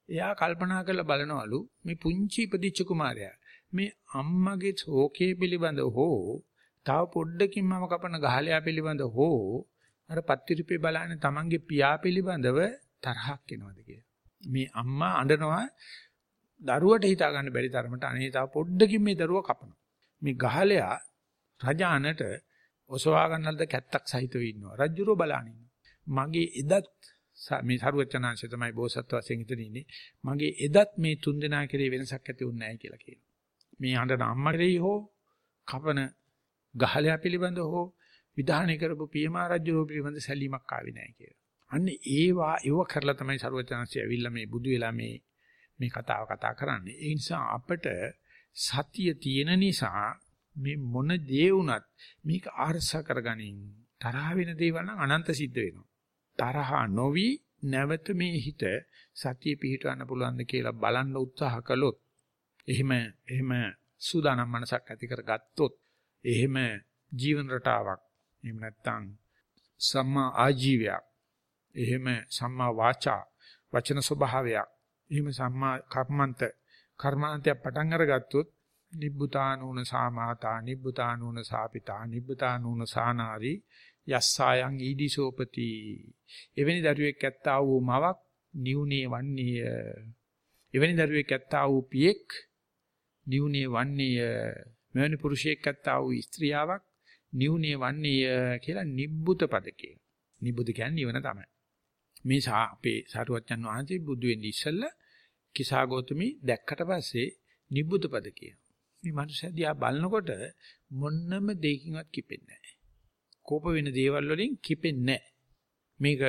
S1: එයා කල්පනා කරලා බලනවලු මේ පුංචි ඉපදිච්ච කුමාරයා මේ අම්මගේ ශෝකයේ පිළිබඳ හෝ තව පොඩ්ඩකින් මම කපන ගහලයා පිළිබඳ හෝ අර පත්තිරිපේ බලන්නේ Tamange පියා පිළිබඳව තරහක් එනවද කියලා. මේ අම්මා අඬනවා දරුවට හිතා ගන්න බැරි තරමට අනේ තව පොඩ්ඩකින් මේ දරුවා කපනවා. මේ ගහලයා රජානට ඔසවා ගන්නලද කැත්තක් සහිතව ඉන්නවා. රජුරෝ බලන්නේ. මගේ එදත් මේ සරුවචනාංශය තමයි බෝසත් වශයෙන් ඉතින් ඉන්නේ. මගේ එදත් මේ තුන් දෙනා කෙරේ වෙනසක් ඇති වුන්නේ නැහැ කියලා කියනවා. මේ අඬන අම්මරේ හෝ කපන ගහලයා පිළිබඳ හෝ විධානය කරපු පියමා රජුරෝ පිළිබඳ සැලීමක් ආවේ නැහැ කියලා. අන්න ඒවා ඒව කරලා තමයි සරුවචනාංශය ඇවිල්ලා මේ බුදු වෙලා මේ මේ කතාව කතා කරන්නේ. ඒ නිසා අපිට සතිය තියෙන නිසා මේ මොන දේ වුණත් මේක ආරසා කරගනින්. තරහ වෙන දේවල් නම් අනන්ත සිද්ධ වෙනවා. තරහ නොවි නැවත මේ හිත සතිය පිහිටවන්න පුළුවන්ද කියලා බලන්න උත්සාහ කළොත් එහෙම එහෙම සූදානම් මනසක් ඇති කරගත්තොත් එහෙම ජීවන රටාවක් එහෙම නැත්නම් සම්මා ආජීවයක් එහෙම සම්මා වාචා වචන ස්වභාවයක් එහෙම සම්මා කර්මන්ත කර්මාන්තය පටන් අරගත්තොත් නිබ්බුතානූන සාමාතා නිබ්බුතානූන සාපිතා නිබ්බුතානූන සානාරි යස්සායන් ඊදිසෝපති එවැනි දරුවෙක් ඇත්තා වූ මවක් නිවුනේ වන්නේය. එවැනි දරුවෙක් ඇත්තා වූ පියෙක් නිවුනේ වන්නේය. මෙවැනි පුරුෂයෙක් ඇත්තා වූ ස්ත්‍රියාවක් නිවුනේ වන්නේය කියලා නිබ්බුත පදකේ. නිබ්බුත කියන්නේ නිවන තමයි. මේ අපේ සාරුවච්චන් වහන්සේ බුදු වෙන්නේ ඉස්සෙල්ලා කිසాగෞතමි දැක්කට පස්සේ නිබ්බුත පද කියනවා. මේ මනුස්සයා දිහා බලනකොට මොන්නම දෙයකින්වත් කිපෙන්නේ නැහැ. කෝප වෙන දේවල් වලින් කිපෙන්නේ නැහැ. මේක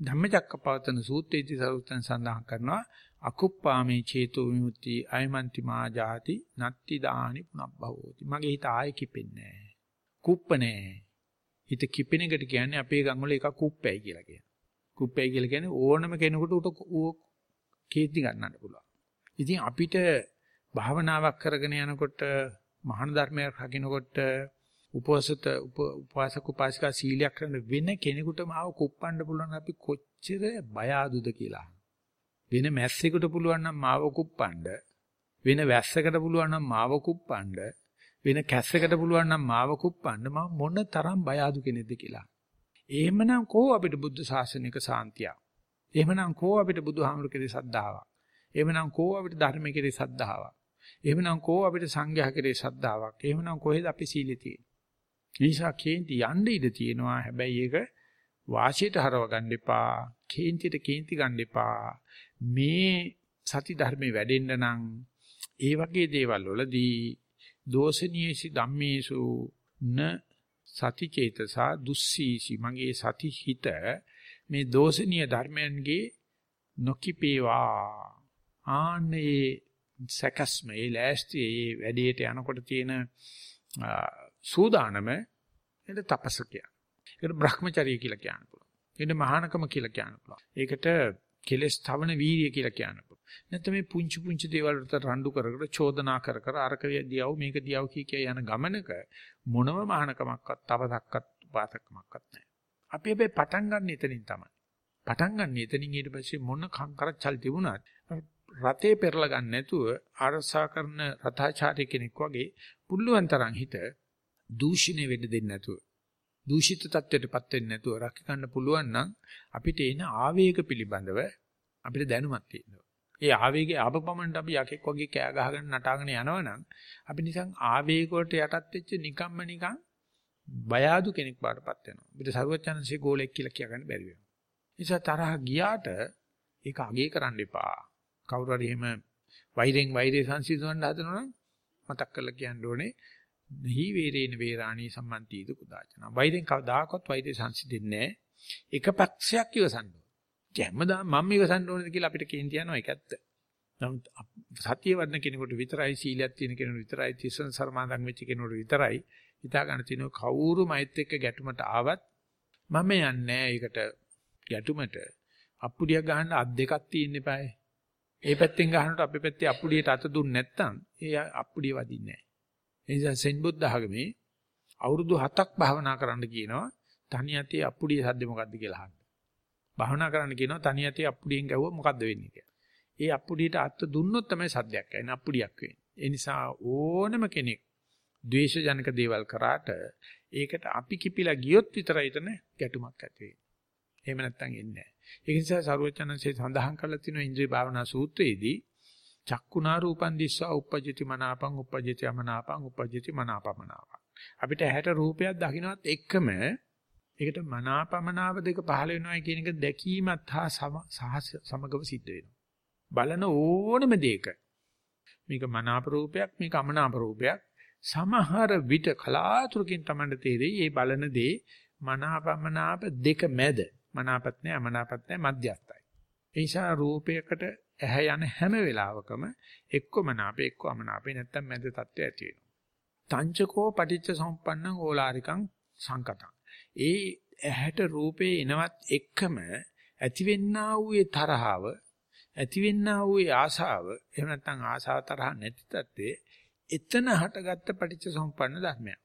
S1: ධම්මචක්කපවත්තන සූත්‍රයේදී සරුවචන් සඳහන් කරනවා අකුප්පාමේ චේතෝ විමුක්ති අයමන්ති මා ජාති නත්ති දානි පුනබ්බවෝති. මගේ හිත ආයේ කිපෙන්නේ නැහැ. කුප්ප නැහැ. හිත කිපෙන එකට කියන්නේ අපේ ගම් වල එක කුප්පයි කියලා කියනවා. කුප්පයි කියලා කියන්නේ ඕනම කෙනෙකුට උට කීර්ති ගන්නන්න පුළුවන්. ඉතින් අපිට භාවනාවක් කරගෙන යනකොට මහාන ධර්මයක් රකින්නකොට උපවසත උපාසක උපාසිකා සීලයක් කරන වෙන කෙනෙකුටම ආව කුප්පන්න පුළුවන් අපි කොච්චර බය ආදුද කියලා. වෙන මැස්සෙකුට පුළුවන් නම් මාව කුප්පන්න වෙන වැස්සකට පුළුවන් නම් මාව කුප්පන්න වෙන කැස්සකට පුළුවන් නම් මාව කුප්පන්න මම මොන තරම් බය ආදු කෙනෙක්ද කියලා. එහෙමනම් කෝ අපිට බුද්ධ ශාසනික සාන්තිය. එහෙමනම් කෝ අපිට බුදුහාමුදුරු කෙරේ සද්ධාාවක්. එහෙමනම් කෝ අපිට ධර්ම කෙරේ සද්ධාාවක්. එහෙමනම් කෝ අපිට සංඝයා කෙරේ සද්ධාාවක්. එහෙමනම් කොහෙද අපි සීලෙ තියෙන්නේ? නිසා කේන්ති යන්න ඉඩ තියෙනවා. හැබැයි ඒක වාසියට හරව ගන්න එපා. කේන්තියට කේන්ති ගන්න එපා. මේ සති ධර්මේ වැඩෙන්න නම් ඒ වගේ දේවල් වලදී දෝෂණීයසි ධම්මේසු න සති චේතසා දුස්සීසි මගේ සති හිත මේ දෝෂණීය ධර්මයන්ගේ නොකිපේවා ආන්නේ සකස්ම ඒ ලෑස්ති ඒ වැඩේට යනකොට තියෙන සූදානම එන්න තපස කියන. ඒකට Brahmacharya කියලා කියන්න පුළුවන්. එන්න මහානකම කියලා කියන්න පුළුවන්. ඒකට කෙලස් තවන වීර්ය කියලා කියන්න පුළුවන්. නැත්නම් මේ පුංචි පුංචි දේවල් වලට රණ්ඩු කර කර චෝදනා කර කර අරක දියව මේක දියව කී කිය යන ගමනක මොනම මහානකමක්වත් තවදක්වත් වාතකමක්වත් නැහැ. අපි හැබැයි පටන් ගන්න එතනින් තමයි. පටන් ගන්න එතනින් ඊට පස්සේ මොන කංකරච්චල් තිබුණත් රතේ පෙරලා ගන්න නැතුව අරසා කරන රතාචාර්ය කෙනෙක් වගේ පුළුවන් තරම් හිත දූෂණය වෙන්න දෙන්නේ නැතුව දූෂිත තත්ත්වයටපත් වෙන්නේ නැතුව රැක ගන්න පුළුවන් නම් අපිට එන ආවේග පිළිබඳව අපිට දැනුමක් තියෙනවා. ඒ ආවේගයේ ආපපමණට අපි යකෙක් වගේ කෑ ගහගෙන නටාගෙන යනවනම් අපි නිකන් ආවේග වලට යටත් වෙච්ච නිකම්ම නිකන් බය ආදු කෙනෙක් බාටපත් වෙනවා. අපිට සරුවචනන්සේ ගෝලෙක් කියලා කියගන්න බැරි වෙනවා. නිසා තරහ ගියාට ඒක අගේ කරන්න එපා. කවුරු හරි එහෙම වෛරෙන් වෛරය සංසිඳවන්න හදනවනම් මතක් කරලා කියන්න ඕනේ නහි වේරේන වේරාණී සම්මන්තිද කුදාචන. වෛරෙන් කවදාකවත් වෛරය සංසිඳෙන්නේ නැහැ. එක පක්ෂයක් ඉවසන්න ඕනේ. හැමදාම මම ඉවසන්න ඕනේද කියලා අපිට කේන්ති යනවා ඒක ඇත්ත. නමුත් සතිය වඩන කෙනෙකුට විතරයි සීලයක් තියෙන කෙනෙකුට විතරයි තිසන් සර්මාදන් වෙච්ච කෙනෙකුට විතරයි හිතා ගන්න තියෙන කවුරු මයිත් එක්ක ගැටුමට ආවත් මම යන්නේ ඒකට ගැටුමට අප්පුඩියක් ගහන්න අත් දෙකක් තියෙන්න eBay. ඒ පැත්තෙන් ගහනකොට අපේ පැත්තේ අප්පුඩියට අත දුන්නේ නැත්නම් ඒ අප්පුඩිය වදින්නේ නැහැ. ඒ නිසා සෙන් බුද්ධ ආගමේ අවුරුදු 7ක් භාවනා කරන්න කියනවා තනි යතේ අප්පුඩිය සද්ද මොකද්ද කියලා අහන්න. භාවනා කරන්න කියනවා තනි යතේ අප්පුඩියෙන් ගැවුවා මොකද්ද වෙන්නේ කියලා. ඒ අප්පුඩියට අත දුන්නොත් තමයි සද්දයක් ඇහෙන අප්පුඩියක් වෙන්නේ. ඒ නිසා ඕනම කෙනෙක් ද්වේෂ ජනක දේවල් කරාට ඒකට අපි කිපිලා ගියොත් විතරයි එතන ගැටුමක් ඇති වෙන්නේ. එහෙම නැත්නම් එන්නේ නැහැ. ඒ නිසා සරුවචනන්සේ සඳහන් කරලා තියෙනවා ඉන්ද්‍රිය භාවනා සූත්‍රයේදී චක්කුණා රූපං දිස්වා uppajjati මනාපං uppajjati අමනාපං uppajjati මනාපමනාපං. අපිට ඇහැට රූපයක් දකින්නත් එක්කම ඒකට මනාපමනාප දෙක පහළ වෙනවා කියන එක දැකීමත් හා සමගව සිද්ධ වෙනවා. බලන ඕනම දෙයක මේක මනාප රූපයක් මේක අමනාප රූපයක් සමහර විට කලාතුරකින් Tamanට තේරෙයි මේ බලන දේ මනාපමනාප දෙක මැද මනාපත් නැහැ අමනාපත් නැහැ මධ්‍යස්ථයි. ඒ නිසා රූපයකට ඇහැ යන හැම වෙලාවකම එක්ක මනාපේ එක්ක අමනාපේ නැත්තම් මැද තත්ත්වය ඇති වෙනවා. තංචකෝ පටිච්ච සමුප්පන්නං ඕලාරිකං සංකතං. ඒ ඇහැට රූපේ එනවත් එක්කම ඇතිවෙන්නා වූ ඒ තරහව ඇතිවෙන්නා වූ ඒ ආශාව එහෙම නැත්නම් ආශාව තරහ නැති තත්ත්වයේ එතන හටගත්ත පටිච්ච සමුප්පන්න ධර්මයක්.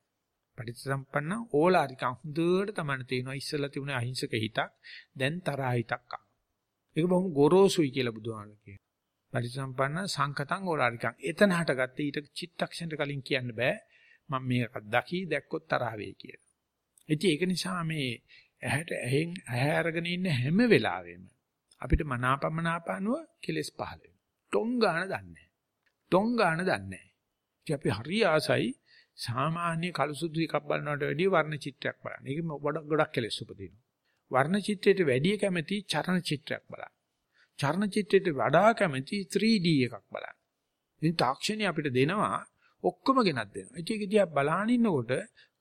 S1: පටිච්ච සම්පන්න ඕලාරිකං හොඳට තමයි තේනවා ඉස්සලා තිබුණේ අහිංසක හිතක් දැන් තරහ හිතක් ආවා. ඒක බොහොම ගොරෝසුයි කියලා බුදුහාම කියනවා. පටිච්චසම්පන්න සංකතං ඕලාරිකං. එතන හටගත්ත ඊට චිත්තක්ෂණයට කලින් කියන්න බෑ. මම මේක දකි දැක්කොත් තරහ වෙයි කියලා. ඉතින් ඒක නිසා මේ ඇහැට ඇහෙන් ඇහැ අරගෙන ඉන්න හැම වෙලාවෙම අපිට මනාපමනාපනුව කෙලස් පහළ වෙනවා. ටොං ගාන දන්නේ නැහැ. ටොං ගාන දන්නේ නැහැ. ඉතින් අපි හරි ආසයි සාමාන්‍ය කලසුදු එකක් බලනවට වැඩිය වර්ණ චිත්‍රයක් බලන්න. ඒක ගොඩක් ගොඩක් කෙලස් උපදිනවා. වර්ණ චිත්‍රයට වැඩිය කැමති චරණ චිත්‍රයක් බලන්න. චරණ චිත්‍රයට වඩා කැමති 3D එකක් බලන්න. ඉතින් තාක්ෂණي අපිට දෙනවා ඔක්කොම ගෙනත් දෙනවා. ඒක දිහා බලාගෙන ඉන්නකොට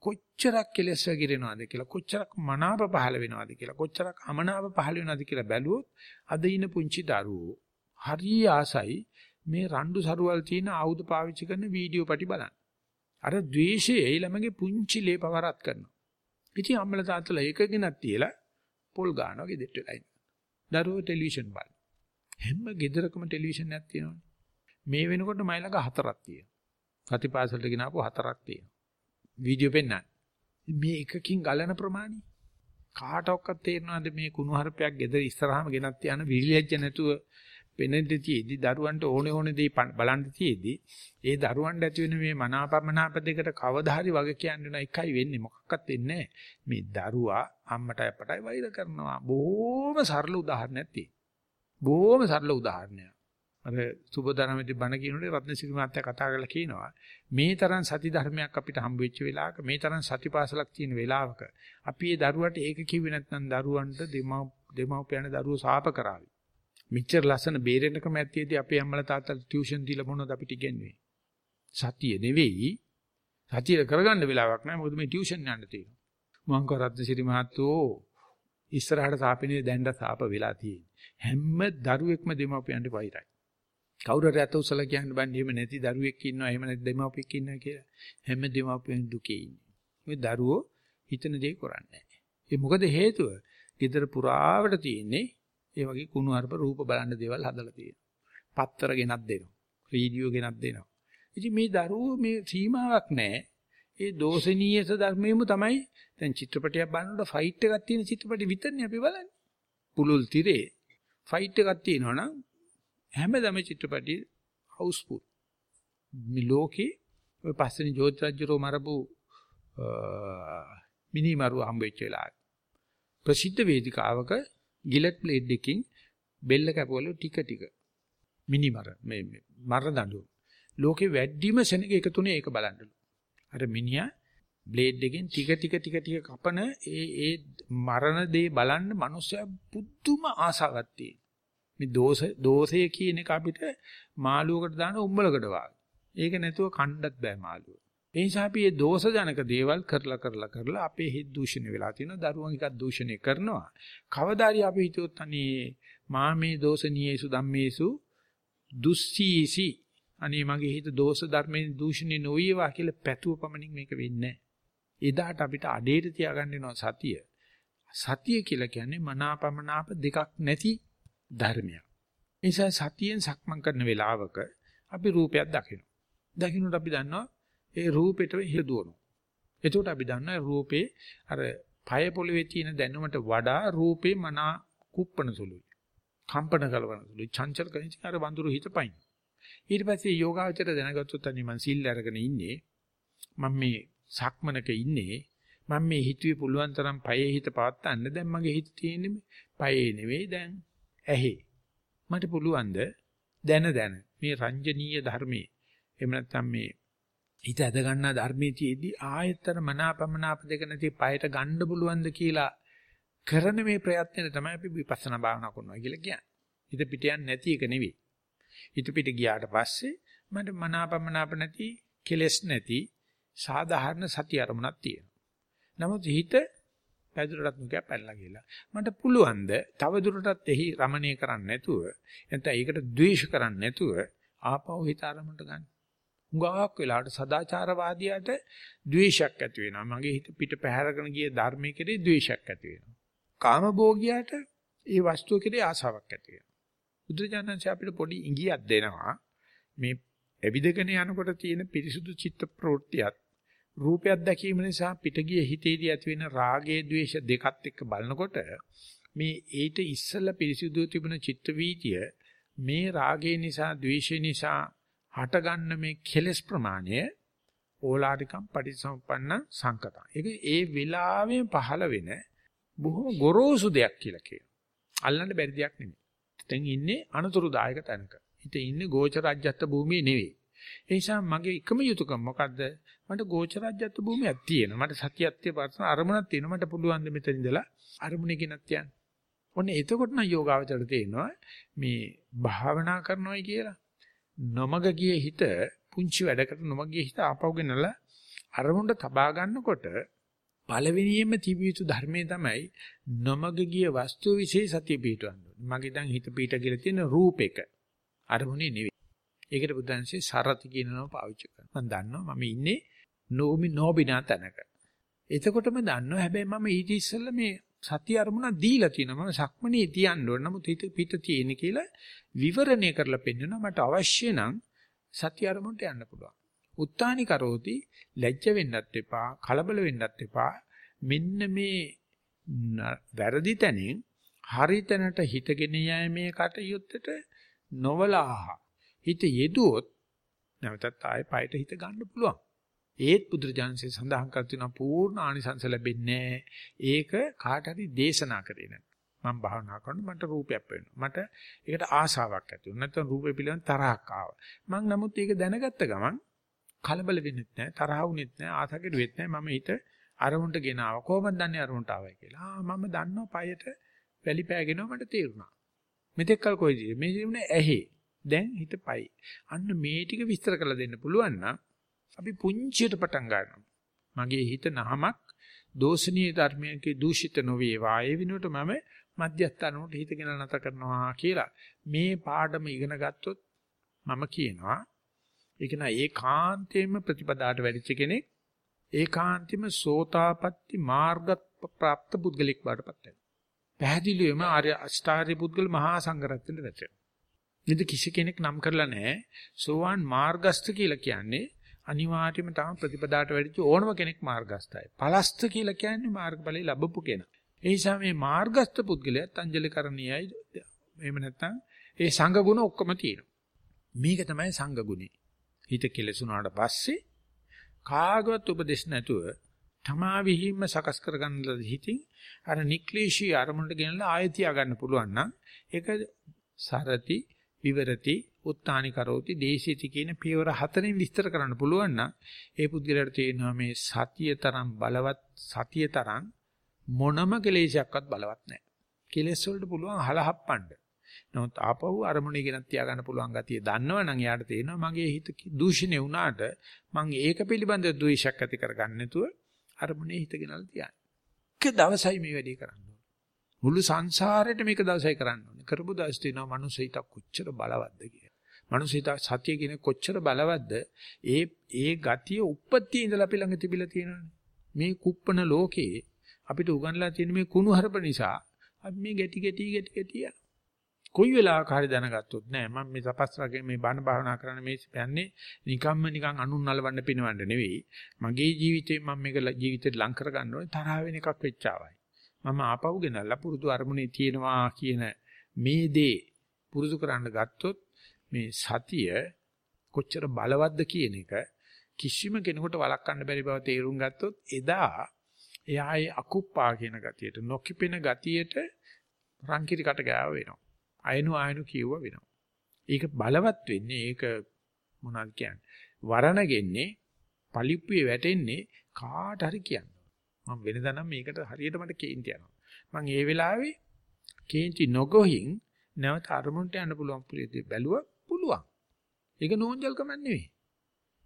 S1: කොච්චරක් කෙලස් වගිරෙනවද කියලා කොච්චරක් මනාප පහළ වෙනවද කියලා කොච්චරක් අමනාප පහළ වෙනවද කියලා බැලුවොත් අද ඉන පුංචි දරුවෝ හරි ආසයි මේ රණ්ඩු සරුවල් තියෙන ආයුධ පාවිච්චි කරන වීඩියෝ පැටි බලන්න. අර ද්වේෂයේ ළමගේ පුංචි ලේපවරත් කරනවා. ඉතින් අම්මලා තාත්තලා ඒක ගෙනත් තියලා පොල් ගන්නවා ගෙදරට වෙලා ඉන්න. දරුවෝ ටෙලිවිෂන් බලන. හැම ගෙදරකම ටෙලිවිෂන් එකක් තියෙනවානේ. මේ වෙනකොට මයි ළඟ හතරක් තියෙනවා. සතිපාසලට ගෙනාවු හතරක් තියෙනවා. වීඩියෝ පෙන්නන්න. මේ එකකින් ගලන ප්‍රමාණය කාටවත් තේරෙනවද මේ කුණුහරුපයක් ගෙදර ඉස්සරහාම ගෙනත් යන විලියජ්ජ නැතුව පෙනෙද්දීදී දරුවන්ට ඕනේ ඕනේ දේ බලන්න තියේදී ඒ දරුවන්ට ඇති වෙන මේ මනාපමනාප දෙකට කවදා හරි වගේ කියන්න වෙන එකයි වෙන්නේ. මොකක්වත් වෙන්නේ මේ දරුවා අම්මටයි අපටයි වෛර කරනවා. බොහොම සරල උදාහරණයක් තියෙනවා. බොහොම සරල උදාහරණයක්. අර සුබධර්මයේ බණ කියනකොට රත්නසිරි මහත්තයා කතා කරලා කියනවා. මේ තරම් සති ධර්මයක් අපිට හම්බ වෙච්ච වෙලාවක මේ තරම් සතිපාසලක් තියෙන වෙලාවක අපි ඒ දරුවට ඒක කිව්වේ නැත්නම් දරුවන්ට දෙමව්පියන් දරුවෝ සාප කරાવી මෙච්චර ලස්සන බේරෙන්න ක්‍රමයක් තියෙද්දි අපේ අම්මලා තාත්තලා ටියුෂන් දීලා මොනවද අපිට ඉගෙනුවේ? සතිය නෙවෙයි. සතිය කරගන්න වෙලාවක් නැහැ. මොකද මේ ටියුෂන් යන්න තියෙනවා. මං කරද්ද සිරි මහත්තයෝ ඉස්සරහට සාපේනේ දැන්ඩ සාප වෙලා තියෙන්නේ. හැම දරුවෙක්ම දෙමාපියන්ට වෛරයි. කවුරු හරි අත උසලා කියන්න බන්නේ එහෙම නැති දරුවෙක් ඉන්නවා එහෙම නැති දෙමාපියෙක් ඉන්නවා කියලා. හැම දෙමාපියන් දුකේ ඉන්නේ. මේ දරුවෝ හිතන දේ කරන්නේ නැහැ. ඒ මොකද හේතුව? ගෙදර පුරාවට තියෙන්නේ ඒ වගේ කුණු අරප රූප බලන්න දේවල් හදලා තියෙනවා. පත්තර ගෙනත් දෙනවා. වීඩියෝ ගෙනත් දෙනවා. ඉතින් මේ දරුවෝ මේ සීමාවක් නැහැ. ඒ දෝෂණීයස ධර්මයෙන්ම තමයි දැන් චිත්‍රපටයක් බලනකොට ෆයිට් එකක් තියෙන චිත්‍රපටි විතරනේ අපි බලන්නේ. පුලුල් තිරේ ෆයිට් එකක් තියෙනවනම් හැමදාම චිත්‍රපටි හවුස්ෆුල්. මේ ලෝකේ ඔය පස්සේ ජෝති රජුරෝ මරපු මිනි මරුව හම්බෙච්ච වෙලාවට ප්‍රසිද්ධ වේදිකාවක ගිලට් බ්ලේඩ් එකකින් බෙල්ල කැපවල ටික ටික. මිනිමර මේ මර දඬු ලෝකේ වැඩිම සෙනග එකතුනේ ඒක බලන්නලු අර මිනිහා බ්ලේඩ් එකෙන් ටික ටික ටික ටික කපන ඒ ඒ මරණ දේ බලන්න මිනිස්සයා පුදුම ආසාවක් තියෙන මේ දෝෂ දෝෂය කියන එක අපිට මාළුවකට දාන උඹලකට වාගේ. ඒක නැතුව කණ්ඩත් බෑ මාළුව. ඒ නිසා අපි මේ දෝෂ ජනක දේවල් කරලා කරලා කරලා අපේ හිත දූෂණය වෙලා තියෙනවා. දරුවන් එකක් දූෂණය කරනවා. කවදාරි අපි හිතුවොත් අනේ මා මේ දෝෂණීයසු ධම්මේසු දුස්සීසි අනේ මගේ හිත දෝෂ ධර්මයෙන් දූෂණය නොවේවා කියලා පැතුව පමණින් මේක වෙන්නේ එදාට අපිට අඩේට තියාගන්න වෙනවා සතිය. සතිය කියලා කියන්නේ මනාපමනාප දෙකක් නැති ධර්මයක්. ඒ නිසා සතියෙන් සක්මන් කරන වෙලාවක අපි රූපයක් දකිනවා. දකින්නට අපි දන්නවා ඒ රූපෙට හිදුවනවා. එතකොට අපි දන්නවා රූපේ අර පය පොළවේ තියෙන දැනුමට වඩා රූපේ මනා කුප්පන සුළුයි. කම්පන කලවන සුළුයි. චංචල කෙනෙක් අර වඳුරු හිතපයින්. ඊට පස්සේ යෝගාවචර දැනගත්තොත් අනේ මං සිල් අරගෙන ඉන්නේ. මම මේ සක්මනක ඉන්නේ මම මේ හිතුවේ පුළුවන් තරම් පයේ හිත පවත්තන්න දැන් මගේ හිත තියෙන්නේ පයේ නෙවෙයි දැන් ඇහි මට පුළුවන්ද දැන දැන මේ රංජනීය ධර්මයේ එහෙම නැත්නම් මේ හිත ඇද ගන්නා ධර්මයේ තියේදී ආයතන මනාපමනාප දෙක නැති පයට ගන්න පුළුවන්ද කියලා කරන මේ ප්‍රයත්නෙ තමයි අපි විපස්සනා භාවනා කරනවා කියලා කියන්නේ. හිත පිට යන්නේ නැති එක නෙවෙයි. හිත පිට ගියාට පස්සේ මට මනාපමනාප නැති කෙලෙස් නැති සාධාරණ සතිය අරමුණක් තියෙනවා. නමුත් හිත පැදුරටත් මුකයක් පැනලා ගිහලා මට පුළුවන්ද තව දුරටත් එහි රමණය කරන්න නැතුව නැත්නම් ඒකට ද්වේෂ කරන්න නැතුව ආපහු හිත අරමුණට ගන්න. හුඟක් වෙලාවට සදාචාරවාදියාට ද්වේෂයක් ඇති වෙනවා. මගේ හිත පිට පැහැරගෙන ගිය ධර්මයේ කෙරේ ද්වේෂයක් ඇති වෙනවා. කාමභෝගියාට ඒ වස්තුව කෙරේ ආසාවක් ඇති වෙනවා. බුදුජානන්සේ අපිට පොඩි ඉඟියක් දෙනවා. මේ එවිදගෙන යනකොට තියෙන පිරිසුදු චිත්ත ප්‍රවෘත්තියත් රූපයක් දැකීම නිසා පිටගිය හිතේදී ඇති වෙන රාගයේ ද්වේෂ දෙකත් එක්ක බලනකොට මේ ඊට ඉස්සෙල්ලා පිරිසුදු තිබුණ චිත්ත වීතිය මේ රාගය නිසා ද්වේෂය නිසා හටගන්න මේ කෙලෙස් ප්‍රමාණය ඕලාරිකම් පටිසම්පන්න සංකතං. ඒක ඒ වෙලාවෙම පහළ වෙන බොහොම ගොරෝසු දෙයක් කියලා කියනවා. අල්ලන්න බැරි දෙයක් නෙමෙයි. දැන් ඉන්නේ අනතුරුදායක තැනක. හිත ඉන්නේ ගෝචරජ්‍යත්ත භූමියේ නෙවෙයි. ඒ නිසා මගේ එකම යුතුයකම මොකද්ද? මට ගෝචරජ්‍යත්ව භූමියක් තියෙනවා. මට සතියක් තියෙන අරමුණක් තියෙනවා. මට පුළුවන් ද මෙතන ඉඳලා අරමුණේ ගෙනත් යන්න. ඔන්න එතකොට නම් යෝගාවචරයට තේනවා මේ භාවනා කරනවායි කියලා. නොමග ගියේ හිත පුංචි වැඩකට නොමග ගියේ හිත ආපහු ගෙනලා අරමුණට තබා ගන්නකොට පළවෙනියෙන්ම තිබිය යුතු ධර්මයේ තමයි නොමග ගිය වස්තුව વિશે සතිය පිටවන්න. මගේ දැන් හිත පිට කියලා තියෙන රූපෙක අරමුණේ නෙවෙයි. ඒකට බුදුන්සේ සරති කියන නම පාවිච්චි කරනවා. මම දන්නවා මම ඉන්නේ නෝමි නෝබිනා තැනක. එතකොටම දන්නවා හැබැයි මම ඊට ඉස්සෙල්ලා මේ සතිය අරමුණ දීලා තියෙනවා. මම සක්මණේ තියන්න ඕන. නමුත් හිත පිට තියෙන කියලා විවරණය කරලා පෙන්නනවා. මට අවශ්‍ය නම් සතිය අරමුණට යන්න පුළුවන්. උත්තානි කරෝති ලැජ්ජ වෙන්නත් එපා, කලබල වෙන්නත් එපා. මෙන්න මේ වැරදි තැනින් හරි තැනට හිතගෙන යෑමේ කටයුත්තට නොවලාහ හිත යෙදුවොත් නැවතත් ආයේ පයට හිත ගන්න පුළුවන්. ඒත් බුදුරජාණන්සේ සඳහන් කර තියෙනවා පූර්ණ ආනිසංස ලැබෙන්නේ ඒක කාට හරි දේශනා කරේ නැත්නම්. මම භාවනා කරනකොට මට රූපයක් වෙනවා. මට ඒකට ආසාවක් ඇති වුණා. නැත්නම් රූපේ පිළිබඳ තරහක් ආවා. මම නමුත් ඒක දැනගත්ත ගමන් කලබල වෙන්නෙත් නැහැ, තරහ වුනෙත් නැහැ, ආසකෙට වෙත් නැහැ. මම හිත අරමුණට ගෙනාවා. කොහොමද දන්නේ අරමුණට ආවයි කියලා? ආ මම දන්නවා පයට වැලි පෑගෙනවා මට තේරුණා. මෙතෙක් කල් කොයිද? මේ ජීවනේ ඇහි. දැන් හිතපයි. අන්න මේ ටික විස්තර කරලා දෙන්න පුළුවන් නම් අපි පුංචියට පටන් ගන්නවා. මගේ හිත නහමක් දෝෂණීය ධර්මයන්ගේ දූෂිත නොවේවා. ඒ වෙනුවට මම මධ්‍යස්ථානකට හිතගෙන නැත කරනවා කියලා. මේ පාඩම ඉගෙන ගත්තොත් මම කියනවා ඒක නා ඒකාන්තයෙන්ම ප්‍රතිපදාට වැඩිච්ච කෙනෙක් ඒකාන්තෙම සෝතාපට්ටි මාර්ග ප්‍රාප්ත පුද්ගලෙක් වඩපත් වෙනවා. පැහැදිලිවම ආර්ය අෂ්ටාර්ය පුද්ගල මහා සංඝරත්නයට වැටෙනවා. ඉතින් කිසි කෙනෙක් නම් කරලා නැහැ. සෝවාන් මාර්ගස්ත කියලා කියන්නේ අනිවාර්යයෙන්ම තම ප්‍රතිපදාට වැඩිච්ච ඕනම කෙනෙක් මාර්ගස්තයි. පලස්ත කියලා කියන්නේ මාර්ගඵලෙ ලැබපු කෙනා. ඒ නිසා මේ මාර්ගස්ත පුද්ගලයාත් අංජලිකරණීයයි එහෙම නැත්නම් ඒ සංඝ ගුණ ඔක්කොම තියෙනවා. මේක තමයි සංඝ ගුණේ. හිත කෙලසුනාට පස්සේ කාගවත් උපදෙස් නැතුව තමා විහිම්ම සකස් කරගන්න හිතින් අර නික්ලේශී අරමුණට ගෙනලා ආයෙ තියා ගන්න පුළුවන් නම් ඒක සරති විවරති උත්තානි කරෝති දේශීති කියන පියවර හතරෙන් විස්තර කරන්න පුළුවන් නම් ඒ පුද්ගලයාට තේරෙනවා මේ සතිය තරම් බලවත් සතිය තරම් මොනම කෙලෙසයක්වත් බලවත් නැහැ. කෙලෙස් වලට පුළුවන් හලහප්පන්න. නමුත් ආපහු අරමුණේ ගෙනත් තියාගන්න පුළුවන් ගතිය දන්නවනම් එයාට තේරෙනවා මගේ හිත දූෂණය වුණාට මම ඒක පිළිබඳ ද්වේෂයක් ඇති කරගන්න නැතුව අරමුණේ හිත ගෙනල්ලා තියන්න. එක දවසයි මේ වැඩේ කරන්න මුළු සංසාරෙට මේක දවසයි කරන්න ඕනේ. කරපු දවස් තියෙනවා මනුස්ස හිත කොච්චර බලවත්ද කියලා. මනුස්ස හිත සතිය කියන කොච්චර බලවත්ද ඒ ඒ ගතිය උප්පත්තිය ඉඳලා අපි ළඟ තිබිලා තියෙනවානේ. මේ කුප්පන ලෝකේ අපිට උගන්ලා තියෙන මේ කුණු හරප නිසා අපි මේ ගැටි ගැටි ගැටි ගැටි කොයි වෙලාවක හරි දැනගත්තොත් නෑ මම මේ තපස් රගේ මේ බණ භාවනා කරන්න මේ යන්නේ නිකම්ම නිකන් අනුන් නලවන්න පිනවන්න නෙවෙයි මගේ ජීවිතේ මම මේක ජීවිතේට ලං කර ගන්න ඕනේ තරහ වෙන එකක් වෙච්චාවයි මම ආපහු ගෙනල්ලා පුරුදු අරමුණේ තියෙනවා කියන මේ දේ පුරුදු කරන්න ගත්තොත් මේ සතිය කොච්චර බලවත්ද කියන එක කිසිම කෙනෙකුට වළක්වන්න බැරි බව තේරුම් ගත්තොත් එදා එයාගේ අකුප්පා කියන ගතියට නොකිපෙන ගතියට රංකිරිකට ගෑව වෙනවා. අයනු ආයනු කියව වෙනවා. ඒක බලවත් වෙන්නේ ඒක මොනවද කියන්නේ? වරණගෙන්නේ පලිප්පුවේ වැටෙන්නේ කාට හරි කියන්න. මම වෙනදා නම් මේකට හරියට මට කේන්ති යනවා. මම ඒ වෙලාවේ කේන්ති නොගොහින් නැවත අරමුණට යන්න පුළුවන් පුලියදී බැලුවා පුළුවන්. ඒක නෝන්ජල්කමක් නෙවෙයි.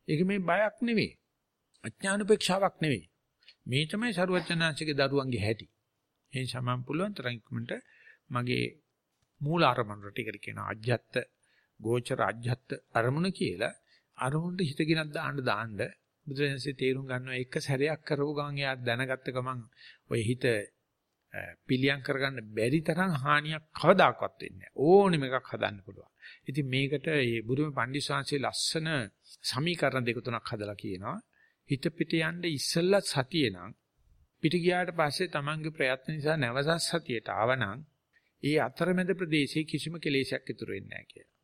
S1: ඒක මේ බයක් නෙවෙයි. අඥානුපේක්ෂාවක් නෙවෙයි. මේ තමයි සරුවචනාංශිකේ දරුවන්ගේ හැටි. ඒ සමම් පුළුවන් තරම් ඉක්මනට මගේ මූල අරමුණට ටිකට කියනවා අජ්ජත් ගෝචර අජ්ජත් අරමුණ කියලා අරමුණට හිත ගෙනත් දාන්න දාන්න බුදුරජාණන්සේ තේරුම් ගන්නවා එක සැරයක් කරපු ගමන් එයා දැනගත්ත ගමන් ඔය හිත පිළියම් කරගන්න බැරි තරම් හානියක් කවදාකවත් වෙන්නේ නැහැ. ඕනෙම එකක් හදන්න පුළුවන්. ඉතින් මේකට මේ බුදුම පණ්ඩිස්වාංශයේ ලස්සන සමීකරණ දෙක තුනක් හදලා කියනවා. හිත පිට යන්න ඉස්සෙල්ලා සතියේ නම් පිට ගියාට පස්සේ Tamange ප්‍රයත්න නිසා නැවසස් සතියට ආවනම් ඒ අතරමැද ප්‍රදේශයේ කිසිම කෙලෙසයක් ඉතුරු වෙන්නේ නැහැ කියලා.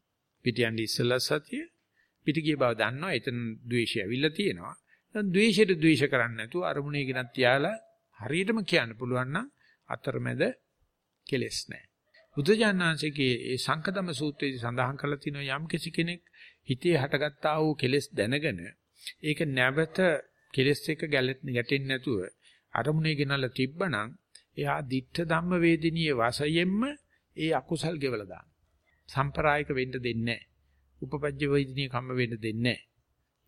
S1: පිට යන්න ඉස්සෙල්ලා සතිය පිට ගිය බව දන්නවා. එතන ද්වේෂය ඇවිල්ලා තියෙනවා. දැන් ද්වේෂයට ද්වේෂ කරන්නේ නැතුව අරමුණේ ගෙනත් තියාලා හරියටම කියන්න පුළුවන් නම් අතරමැද කෙලෙස් නැහැ. බුදුජානනාංශයේ ඒ සංකදම සූත්‍රයේදී සඳහන් කරලා තියෙනවා යම් කිසි කෙනෙක් හිතේ හටගත්තා වූ කෙලෙස් දැනගෙන ඒක නැවත කෙලෙස් එක ගැටෙන්නේ නැතුව අරමුණේ ගෙනල්ලා තිබ්බනම් එයා ditta ධම්ම වේදිනියේ වශයෙන්ම ඒ අකුසල් ගෙවලා දාන. සම්ප්‍රායික වෙන්න දෙන්නේ නැහැ. උපපජ්ජ වේදිනිය කම්ම වෙන්න දෙන්නේ නැහැ.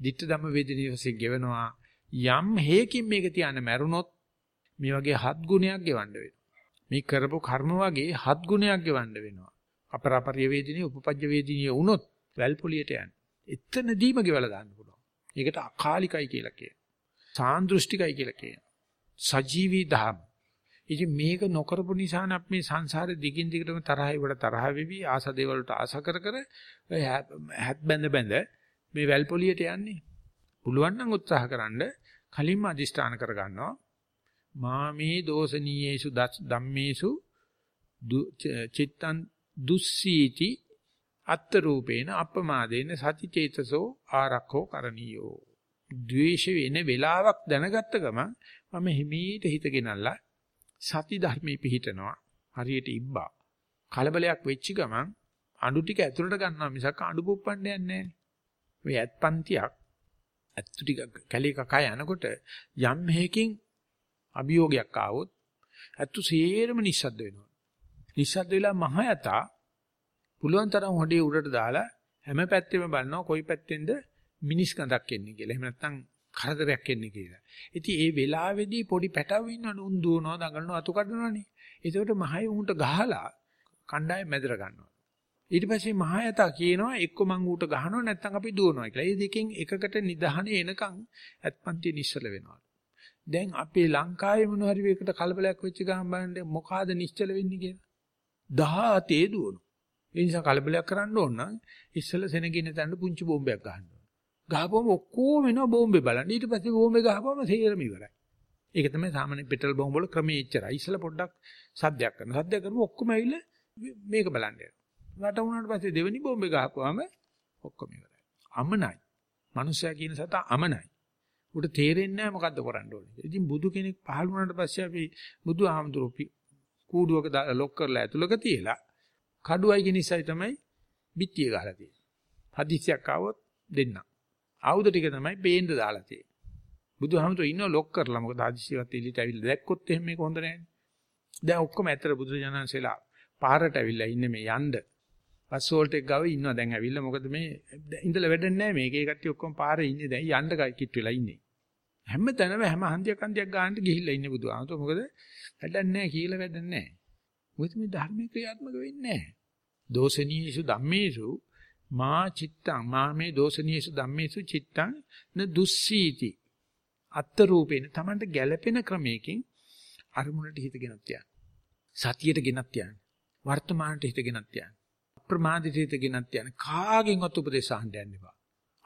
S1: ditta ධම්ම වේදිනිය වශයෙන් ගෙවනවා යම් හේකින් මේක තියන්න මැරුණොත් මේ වගේ හත් ගුණයක් ගෙවන්න වෙනවා. මේ කරපු කර්ම වගේ හත් ගුණයක් ගෙවන්න වෙනවා. අපරාපරිය වේදිනිය උපපජ්ජ වේදිනිය වුණොත් වැල්පොලියට යන්න. එතනදීම ගෙවලා දාන්න පුළුවන්. ඒකට අකාලිකයි කියලා කියනවා. සාන්දෘෂ්ටිකයි කියලා කියනවා. සජීවී ධම්. ඉතින් මේක නොකරපු නිසා අපි මේ සංසාරේ දිගින් දිගටම තරහයි වල තරහ වෙවි ආස දේවල්ට ආස කර කර හැත් බැඳ බැඳ මේ වැල්පොලියට යන්නේ. පුළුවන් නම් උත්සාහකරනද කලින්ම අදිෂ්ඨාන කර ගන්නවා. මාමේ දෝසනීයේසු ධම්මේසු චිත්තං දුස්සීති අත්ත රූපේන අපමාදේන සති චේතසෝ ආරක්ඛෝ කරණීයෝ ද්වේෂ වෙන වෙලාවක් දැනගත්ත ගමන් මම හිමීට හිතගෙනල්ලා සති ධර්මයේ පිහිටනවා හරියට ඉබ්බා කලබලයක් වෙච්ච ගමන් අඬු ටික ඇතුළට ගන්නවා මිසක් අඬු පුප්පන්න යන්නේ නැහැ. ඔය ඇත්පන්තියක් ඇත්තු ටික කැලේ කකා යනකොට යම් හේකින් අභියෝගයක් ආවොත් ඇත්තු සේරම නිස්සද්ද වෙනවා. නිස්සද්ද වෙලා මහ යතා පුළුවන් තරම් හොඩේ උඩට දාලා හැම පැත්තෙම බලනවා කොයි පැත්තෙන්ද මිනිස් ගඳක් එන්නේ කියලා. එහෙම නැත්නම් කරදරයක් එන්නේ කියලා. ඉතින් ඒ වෙලාවේදී පොඩි පැටව ඉන්නවනේ උන් දුවනවා දඟලනවා අතු කඩනවනේ. ඒකට මහයි උන්ට ගහලා කණ්ඩායම මැදර ගන්නවා. ඊට පස්සේ මහයතා කියනවා එක්ක මං ඌට ගහනවා නැත්නම් අපි දුවනවා කියලා. මේ දෙකෙන් එකකට නිදහනේ එනකන් ඇත්පන්ති නිශ්චල වෙනවා. දැන් අපේ ලංකාවේ මොන හරි වේකට කලබලයක් වෙච්ච ගමන් බලන්න මොකಾದ නිශ්චල වෙන්නේ කියලා. 17 දුවනවා. ඒ නිසා කලබලයක් කරන්න ඕන නම් ඉස්සෙල්ල සෙනගින්න තැන්න පුංචි බෝම්බයක් ගහන්න ඕන. ගහපුවම ඔක්කොම එනවා බෝම්බේ බලන්න. ඊට පස්සේ බෝම්බේ ගහපුවම සේරම ඉවරයි. ඒක තමයි සාමාන්‍ය පෙට්‍රල් බෝම්බ වල ක්‍රමයේ ඉච්චරයි. ඉස්සෙල්ල පොඩ්ඩක් සද්දයක් කරනවා. සද්දයක් කරපුව ඔක්කොම ඇවිල්ලා මේක බලන්න යනවා. රට වුණාට පස්සේ දෙවෙනි බෝම්බේ ගහපුවාම ඔක්කොම ඉවරයි. අමනයි. මිනිස්සයා කියන සතා අමනයි. උට තේරෙන්නේ නැහැ මොකද්ද කරන්න ඕනේ. ඉතින් බුදු කෙනෙක් පහළ වුණාට පස්සේ අපි බුදු ආමතුරු කූඩුවක ලොක් කරලා ඇතුළක තියලා කඩුවයි කිනිසයි තමයි පිටිය ගහලා තියෙන්නේ. හදිසියක් ආවොත් දෙන්න. ආයුධ ටික තමයි පේන්න දාලා තියෙන්නේ. බුදුහාමුදුරු ඉන්නව ලොක් කරලා මොකද හදිසියවත් එළියට ඇවිල්ලා දැක්කොත් එහෙම මේක හොඳ නැහැ. දැන් ඔක්කොම ඇතර බුදුරජාණන්සේලා පාරට ඇවිල්ලා ඉන්නේ මේ යන්න. බස් වෝල්ට් එක ගාව ඉන්නවා දැන් ඇවිල්ලා මොකද මේ ඉඳලා වැඩන්නේ නැහැ මේකේ කට්ටිය ඔක්කොම පාරේ ඉන්නේ දැන් යන්න කිට් වෙලා ඉන්නේ. හැම තැනම හැම හන්දියක් හන්දියක් ගන්නට ගිහිල්ලා ඉන්නේ බුදුහාමුදුරු මොකද වැඩක් නැහැ කියලා වැඩක් නැහැ. මොකද මේ ධර්මයේ ක්‍රියාත්මක වෙන්නේ නැහැ. දෝෂණීයසු ධම්මේසු මා චිත්තං මා මේ දෝෂණීයසු ධම්මේසු චිත්තං න දුස්සීති. අත්ත රූපේන Tamanට ගැළපෙන ක්‍රමයකින් අරමුණට හිත ගෙනත් යන්න. සතියට ගෙනත් යන්න. වර්තමානට හිත ගෙනත් යන්න. අප්‍රමාදිත හිත ගෙනත් යන්න. කාගෙන්වත් උපදේශ අහන්න යන්න එපා.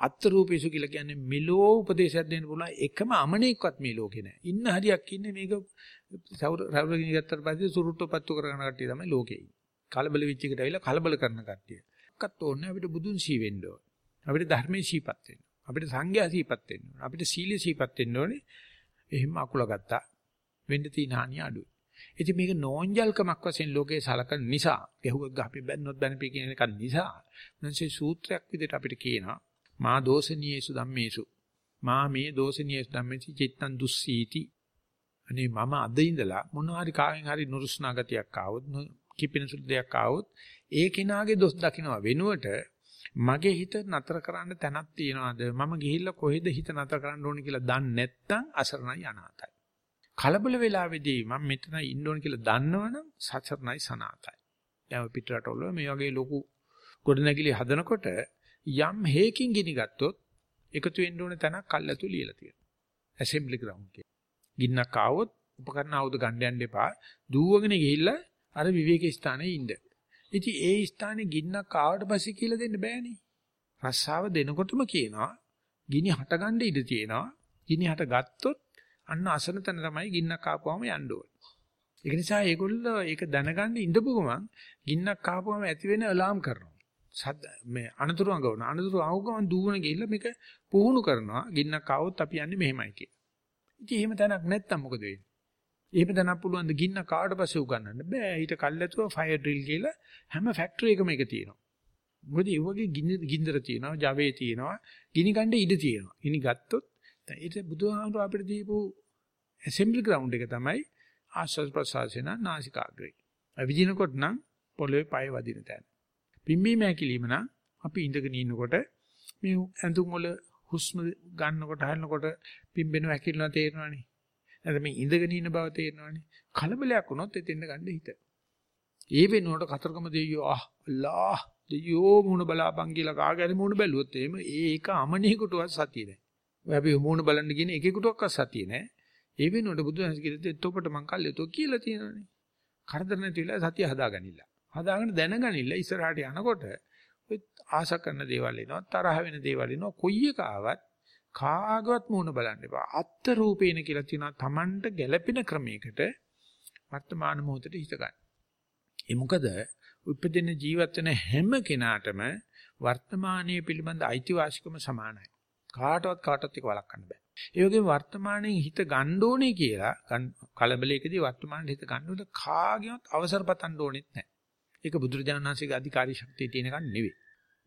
S1: අත්ත රූපේසු කියලා කියන්නේ මෙලෝ උපදේශයක් දෙන්න පුළුවන්. එකම අමනෙක්වත් මේ ලෝකේ නැහැ ඉන්න හරියක් ඉන්නේ මේක සෞර රවුලකින් ගත්තට පස්සේ සුරුට්ටු පත්තු කරගෙන කට්ටිය තමයි ලෝකේ ඉන්නේ. කලබල වෙච්ච එකට ඇවිල්ලා කලබල කරන කට්ටිය. මොකක්ද ඕනේ අපිට බුදුන් සී වෙන්න ඕන. අපිට ධර්මයේ සීපත් වෙන්න. අපිට සංඝයා සිහිපත් වෙන්න ඕනේ. අපිට සීල සිහිපත් වෙන්න ඕනේ. එහෙම අකුල ගත්තා. වෙන්න තියෙන හානිය අඩුයි. ඉතින් මේක නෝන්ජල්කමක් වශයෙන් ලෝකේ සලකන නිසා, ගැහුවක් ගහපි බැන්නොත් බැනපි කියන එක නිසා, මොනසේ සූත්‍රයක් විදිහට අපිට කියනවා මා දෝෂණීයසු ධම්මේසු. මා මේ දෝෂණීයසු ධම්මේසි චිත්තං දුස්සීති. අනේ මම අද ඉඳලා මොනවා හරි කාගෙන් හරි නුරුස්නා ගතියක් ආවොත්, කිපෙන සුළු දෙයක් ආවොත්, ඒ කෙනාගේ දොස් දකිනවා. වෙනුවට මගේ හිත නතර කරන්න තැනක් තියනවාද? මම ගිහිල්ලා කොහෙද හිත නතර කරන්න ඕනේ කියලා දන්නේ නැත්නම් අසරණයි අනාතයි. කලබල වෙලාවේදී මම මෙතන ඉන්න ඕනේ කියලා දන්නවනම් සසරණයි සනාතයි. දැන් පිටරටවල මේ වගේ ලොකු ගොඩනැගිලි හදනකොට යම් හේකින් ගිනි ගත්තොත් එකතු වෙන්න ඕනේ තැනක් කල්ැතු ලියලා තියෙනවා. ඇසෙම්බලි ග්‍රවුන්ඩ් එක ගින්නක් ආවොත් උපකරණ ආයුධ ගන්න යන්න එපා. දුවගෙන ගිහිල්ලා අර විවේක ස්ථානයේ ඉන්න ඉතින් ඒ ස්ථානේ ගින්නක් ආවට පස්සේ කියලා දෙන්න බෑනේ. රස්සාව දෙනකොටම කියනවා ගිනි හටගන්න ඉඩ තියෙනවා. ගිනි හට ගත්තොත් අන්න අසන තැන තමයි ගින්නක් ආපුවම යන්න ඕනේ. ඒක නිසා ඒගොල්ලෝ ඒක දැනගන්න ඉඳපු ගමන් ගින්නක් ආපුවම ඇති වෙන අලාම් කරනවා. සද්ද මේ අනතුරු අඟවන අනතුරු ආව ගමන් දුවන ගිහිල්ලා මේක පුහුණු කරනවා. ගින්නක් ආවොත් අපි යන්නේ මෙහෙමයි කියලා. ඉතින් එහෙම තැනක් නැත්තම් මොකද වෙන්නේ? එහෙම දැනක් පුළුවන් ද ගින්න කාට පස්සේ උගන්නන්න බෑ. ඊට කල්ැතුව ෆයර් ඩ්‍රිල් කියලා හැම ෆැක්ටරි එකම එක තියෙනවා. මොකද ඒ වගේ ගින්දර තියෙනවා, ජවයේ තියෙනවා, ගිනි ගන්න ඉඩ තියෙනවා. ඉනි ගත්තොත් ඒක බුදුහාමුදුර අපිට දීපු ඇසෙම්බලි ග්‍රවුන්ඩ් එක තමයි ආශ්වාස ප්‍රශ්වාසේන නාසිකාග්‍රේ. අවිජිනකොට නම් පොළවේ පය වදින තැන. පිම්බීම හැකිලිම නම් අපි ඉඳගෙන ඉන්නකොට මේ ඇඳුම් වල හුස්ම ගන්නකොට හරිනකොට පිම්බෙනවා හැකිලනවා තේරෙනවනේ. නැත්නම් මේ ඉඳගෙන ඉන්න බව තේරෙනවනේ. කලබලයක් වුණොත් එතෙන්ද ගන්න හිත. ඒ වෙනුවට කතරගම දෙයියෝ ආ අල්ලා දෙයියෝ මුණ බලාපන් කියලා කාගෑරි මුණ බැලුවොත් එහෙම ඒක අමනේකටවත් සතිය නැහැ. ඔය අපි මුණ බලන්න කියන එකෙකුටවත් සතිය නැහැ. ඒ වෙනුවට බුදුහාම කිව්ලත් එතකොට මං කල්යතෝ කියලා තියෙනවනේ. කරදර නැතිලා සතිය හදාගනින්න. හදාගෙන දැනගනින්න ඉස්සරහට යනකොට ඔය ආශ කරන දේවල් එනවා තරහ වෙන දේවල් එනවා කොයි එක ආවත් කාගවත් මූණ බලන්න එපා. අත්ත රූපේන කියලා තියෙනවා Tamanට ගැළපෙන ක්‍රමයකට වර්තමාන මොහොතට හිත ගන්න. ඒ මොකද උපදින ජීවත් වෙන හැම කෙනාටම වර්තමානයේ පිළිබඳ අයිතිවාසිකම සමානයි. කාටවත් කාටවත් එක වළක්වන්න බෑ. ඒ වගේම වර්තමානයේ හිත ගන්න ඕනේ කියලා කලබලයකදී වර්තමානයේ හිත ගන්න ඕනේ කාගේවත් අවසර පතන්න ඕනෙත් නැහැ. ඒක බුදුරජාණන් වහන්සේගේ අධිකාරී ශක්තිය තියෙන එකක් නෙවෙයි.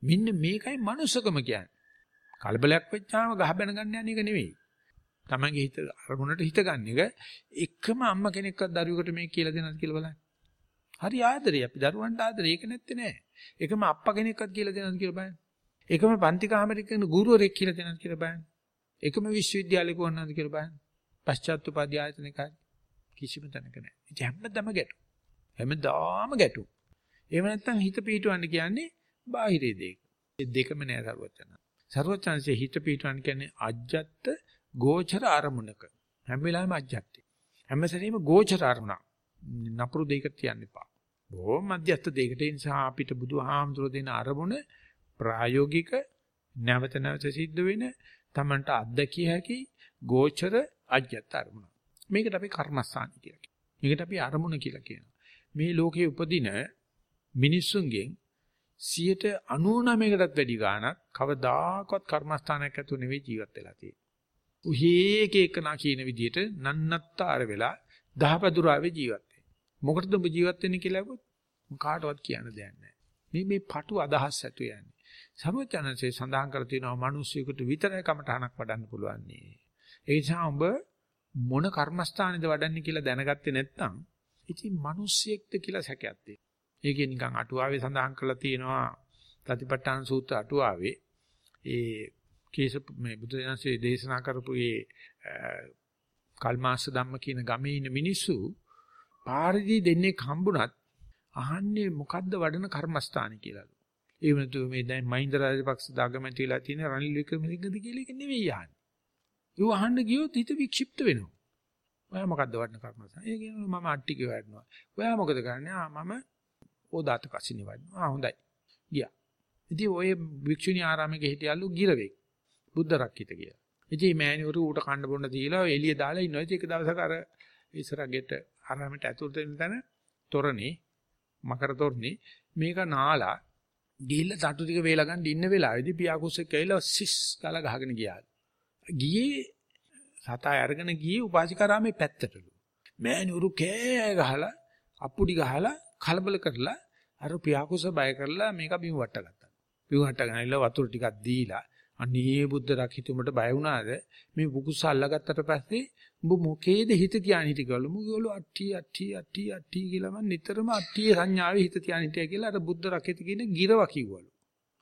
S1: මෙන්න මේකයි මනුස්සකම කියන්නේ. කලබලයක් වෙච්චාම ගහ බැන ගන්න යන එක නෙවෙයි. තමන්ගේ හිත අරමුණට හිත ගන්න එක එකම අම්මා කෙනෙක්වත් දරුවෙකුට මේක කියලා දෙනවද කියලා බලන්න. හරි ආදරේ අපි දරුවන්ට ආදරේ ඒක නැත්තේ නෑ. එකම අප්පා කෙනෙක්වත් කියලා දෙනවද කියලා බලන්න. එකම පන්ති කාමරයක ඉන්න ගුරුවරයෙක් කියලා දෙනවද කියලා බලන්න. එකම විශ්වවිද්‍යාලයක වුණාද කියලා බලන්න. පශ්චාත් උපාධි ආයතනයක කිසිම තැනක නෑ. ඉතින් හැමදාම ගැටු. හැමදාම ගැටු. එහෙම නැත්නම් හිත පිටවන්න කියන්නේ බාහිරේ දෙයක. ඒ දෙකම නෑ සරුවචන. සර්වචන්සේ හිත පිටවන්න කියන්නේ අජ්ජත් ගෝචර අරමුණක. හැම වෙලාවෙම අජ්ජත්. හැම සැරේම ගෝචර අරමුණ. නපුරු දෙයකට තියන්න එපා. බොහොම මධ්‍යස්ථ දෙයකට ඒ නිසා අපිට බුදුහාමුදුර දෙන අරමුණ ප්‍රායෝගික නැවත නැවත සිද්ධ වෙන තමන්ට අත්දැකිය හැකි ගෝචර අජ්ජත් අරමුණ. මේකට අපි කර්මස්ථාන කියලා කියනවා. මේකට අපි අරමුණ කියලා කියනවා. මේ ලෝකයේ උපදින මිනිස්සුන්ගෙන් 99කටත් වැඩි ගාණක් කවදාකවත් කර්මස්ථානයක් ඇතුළු නෙවෙයි ජීවත් වෙලා තියෙන්නේ. උහේ එක එකනා කියන විදිහට නන්නත්තර වෙලා දහපදුරාවේ ජීවත් වෙන්නේ. මොකටද ඔබ ජීවත් වෙන්නේ කියලා අහුවොත් කාටවත් කියන්න දෙයක් නැහැ. මේ මේ පටු අදහස් ඇතු යන්නේ. සර්වඥාන්සේ සඳහන් කර තියෙනවා මිනිස්සුෙකුට විතරයි කමටහනක් වඩන්න පුළුවන් නේ. ඒ නිසා ඔබ මොන කර්මස්ථානේද වඩන්නේ කියලා දැනගත්තේ නැත්නම් ඉතින් මිනිස්සෙක්ද කියලා සැකයක් තියෙනවා. ඒකේ නිකන් අටුවාවේ සඳහන් කරලා තියෙනවා ප්‍රතිපට්ඨාන සූත්‍ර අටුවාවේ ඒ කේස මේ බුදුදහමේ දේශනා කරපු ඒ කල්මාස ධම්ම කියන ගමේ ඉන්න මිනිස්සු පාරදී දෙන්නේ හම්බුණත් අහන්නේ මොකද්ද වඩන කර්මස්ථාන කියලාලු. ඒ වෙනතු මේ දැන් මහින්ද රාජපක්ෂ දාගමැතිලා තියෙන රනිල් වික්‍රමසිංහද කියලා එක නෙවෙයි අහන්නේ. ඒව අහන්න ගියොත් හිත වික්ෂිප්ත වෙනවා. ඔයා මොකද්ද වඩන කර්මස්ථාන? ඒ කියනවා මම අට්ටිකේ වඩනවා. ඔයා මොකද කරන්නේ? ආ මම ඕදාත කසිනි වඩනවා. ආ හොඳයි. ගියා. ඉතින් ඔය වික්ෂුණී ආරාමයේ හිටියලු ගිරවෙක්. බුද්ධ රක්කිත කියලා. ඉතින් මේ මෑණිවරු ඌට කන්න බොන්න දීලා එළිය දාලා ඉන්නවා. ඉතින් එක දවසක අර ඉස්සරගෙට ආරාමයට ඇතුළට එන තැන තොරණේ මකර තොරණේ මේක නාලා ගිහිල්ලා තටු ටික වේලා ගන්න ඉන්න වෙලාවේදී පියාකුස්සේ කැයිලා සිස් ගාලා ගහගෙන ගියා. ගියේ සතා අරගෙන ගියේ උපාසිකාරාමේ පැත්තටලු. මෑණිවරු කෑ ගහලා අප්පුඩි ගහලා කලබල කරලා අර පියාකුස බය කරලා මේක බිම වට ගත්තා. බිම වට ගනනilla වතුර ටිකක් දීලා අනේ බුද්ධ රකිතුමට බය වුණාද මේ බුකුස අල්ලගත්තට පස්සේ උඹ මොකේද හිත තියාගෙන හිටියලු මුගලු අට්ටි අට්ටි අට්ටි අට්ටි කියලා මම නිතරම අට්ටි සංඥාවේ හිත තියාගෙන හිටියා කියලා අර බුද්ධ රකිත කියන ගිරව කිව්වලු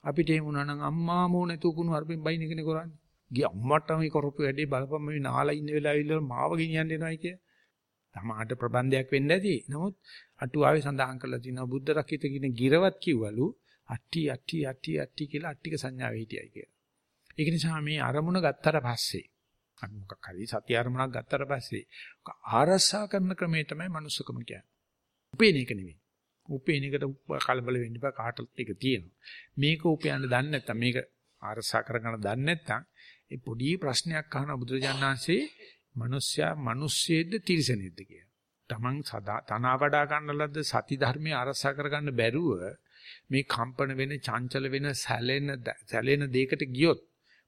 S1: අපිට එහෙම වුණා නම් අම්මා මොනේ තුකුණු අරපෙන් බයින් එකනේ කරන්නේ ගිය අම්මට මේ කරපු වැඩේ බලපම් මේ නාලා ඉන්න වෙලාවෙ මාව ගෙනියන්න එනවයි කිය. තමාට ප්‍රබන්ධයක් වෙන්න ඇති. නමුත් අටුවාවේ සඳහන් කරලා තියෙනවා බුද්ධ රකිත කියන ගිරවත් කිව්වලු අට්ටි අට්ටි අට්ටි අට්ටි කියලා අට්ටික සංඥාවේ හිටියයි කියලා. ඒක නිසා මේ අරමුණ ගත්තට පස්සේ අපි මොකක් හරි සත්‍ය අරමුණක් ගත්තට පස්සේ ආරසා කරන ක්‍රමය තමයි manussකම කියන්නේ. උපේන එක නෙවෙයි. උපේන එකට කලබල වෙන්න බෑ කාටවත් ඒක තියෙනවා. මේක උපයන්න දන්නේ නැත්තම් මේක ආරසා කරගන්න දන්නේ නැත්තම් ඒ පොඩි ප්‍රශ්නයක් අහන බුදුරජාණන්සේ මිනිස්සයා මිනිස්සෙද්ද තිරිසනෙද්ද කියලා. Taman සදා තනවා වඩා ගන්න ලද්ද සති ධර්මයේ ආරසා කරගන්න බැරුව මේ කම්පන වෙන චංචල වෙන සැලෙන සැලෙන දෙයකට ගියොත්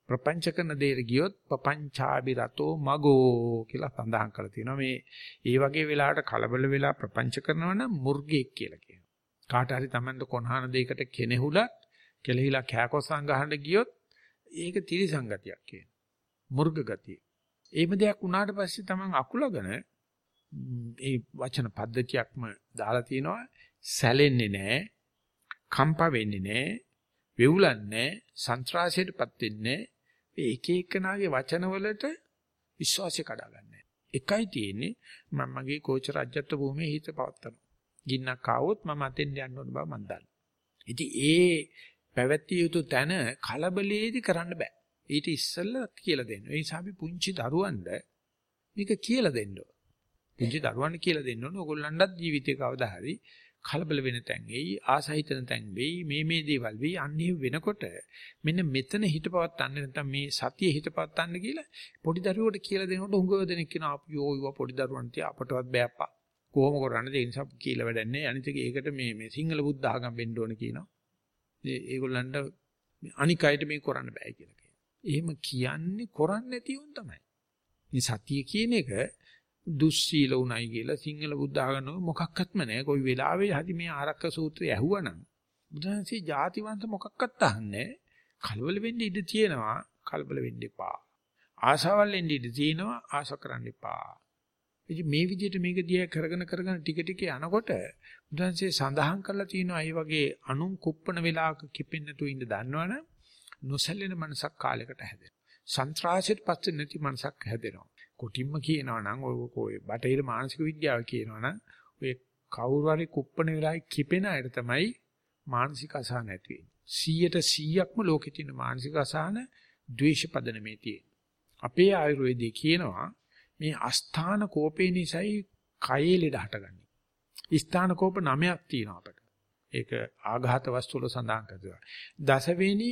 S1: ප්‍රපංච කරන දෙයට ගියොත් පపంచාබි රතෝ මගෝ කියලා සඳහන් කරලා තියෙනවා. මේ ඒ වගේ වෙලාවට කලබල වෙලා ප්‍රපංච කරනවා නම් මුර්ගෙක් කියලා කියනවා. කාට හරි Tamanට කොනහන දෙයකට කෙනෙහුලත් කෙලහිලා කෑකොස්සන් ගහන්න ගියොත් ඒක තිරිසංගතියක් කියන මුර්ග ගතිය. එහෙම දෙයක් වුණාට පස්සේ Taman අකුලගෙන ඒ වචන පද්ධතියක්ම දාලා තිනවා සැලෙන්නේ නැහැ කම්පා වෙන්නේ නැහැ වෙවුලන්නේ සන්ත්‍රාසයටපත් වෙන්නේ මේ එක එකනාගේ වචන වලට විශ්වාසය කඩාගන්නේ. එකයි තියෙන්නේ මම මගේ කෝච රාජ්‍යත්ව භූමියේ හිත පවත්තනවා. ගින්නක් ආවොත් මම අතෙන් යන්න ඕන බව මම දන්නවා. ඉතින් ඒ පැවැත්විය යුතු තැන කලබලයේදී කරන්න බෑ. ඊට ඉස්සෙල්ලා කියලා දෙන්න. ඒ නිසා අපි පුංචි දරුවන්ට මේක කියලා දෙන්න ඕන. පුංචි දරුවන්ට කියලා දෙන්න ඕන. ඕගොල්ලන්ටත් ජීවිතේ කවදා හරි කලබල වෙන තැන් එයි ආසහිතන තැන් වෙයි මේ මේ දේවල් වෙයි අන්නේ වෙනකොට මෙන්න මෙතන හිතපවත්තන්න නැත්නම් මේ සතිය හිතපවත්තන්න කියලා පොඩි දරුවෙකුට කියලා දෙනකොට උඟව දෙනෙක් කියනවා අපි යෝ පොඩි දරුවන්ට අපටවත් බෑප්පා කොහොම කරන්නද ඒ නිසා කියලා වැඩන්නේ අනිත් එක ඒකට මේ මේ සිංහල බුද්ධ ආගම් වෙන්න ඕන කියනවා ඒ ඒගොල්ලන්ට අනික් අයට මේ කරන්න බෑ කියලා කියනවා එහෙම කියන්නේ කරන්නේ නැති උන් තමයි මේ සතිය කියන එක දුස්සීල උණයි කියලා සිංහල බුද්ධ ආගම මොකක්වත්ම නැහැ. කොයි වෙලාවෙ හරි මේ ආරක්ක සූත්‍රය ඇහුවනම් බුදුහන්සේ ಜಾතිවන්ත මොකක්වත් අහන්නේ කලබල වෙන්න ඉඩ තියෙනවා. කලබල වෙන්න එපා. ආසාවල් වෙන්න ඉඩ තියෙනවා. ආස කරන්න එපා. ඉතින් මේ විදිහට මේක දිහා කරගෙන කරගෙන ටික ටික යනකොට බුදුහන්සේ සඳහන් කරලා තියෙනවා ඒ වගේ අනුන් කුප්පන වෙලාවක කිපෙන්න තු ඉඳ දන්නවනම් නොසැලෙන මනසක් කාලයකට හැදෙනවා. සන්ත්‍රාසයට පස්සේ නැති මනසක් හැදෙනවා. කොටින්ම කියනවා නම් ඔය බටහිර මානසික විද්‍යාව කියනවා නම් ඔය කවුරු හරි කුප්පණ වෙලාවේ කිපෙන අයට තමයි මානසික අසහන ඇති වෙන්නේ. 100%ක්ම ලෝකෙ තියෙන මානසික අසහන ද්වේෂ පදනමේ තියෙන අපේ ආයුර්වේදයේ කියනවා මේ අස්ථාන කෝපේ නිසායි කයේ ලෙඩ හටගන්නේ. ස්ථාන කෝප නමයක් තියෙනවා අපට. ඒක ආඝාත වස්තු වල සඳහන් කරනවා. දසවෙනි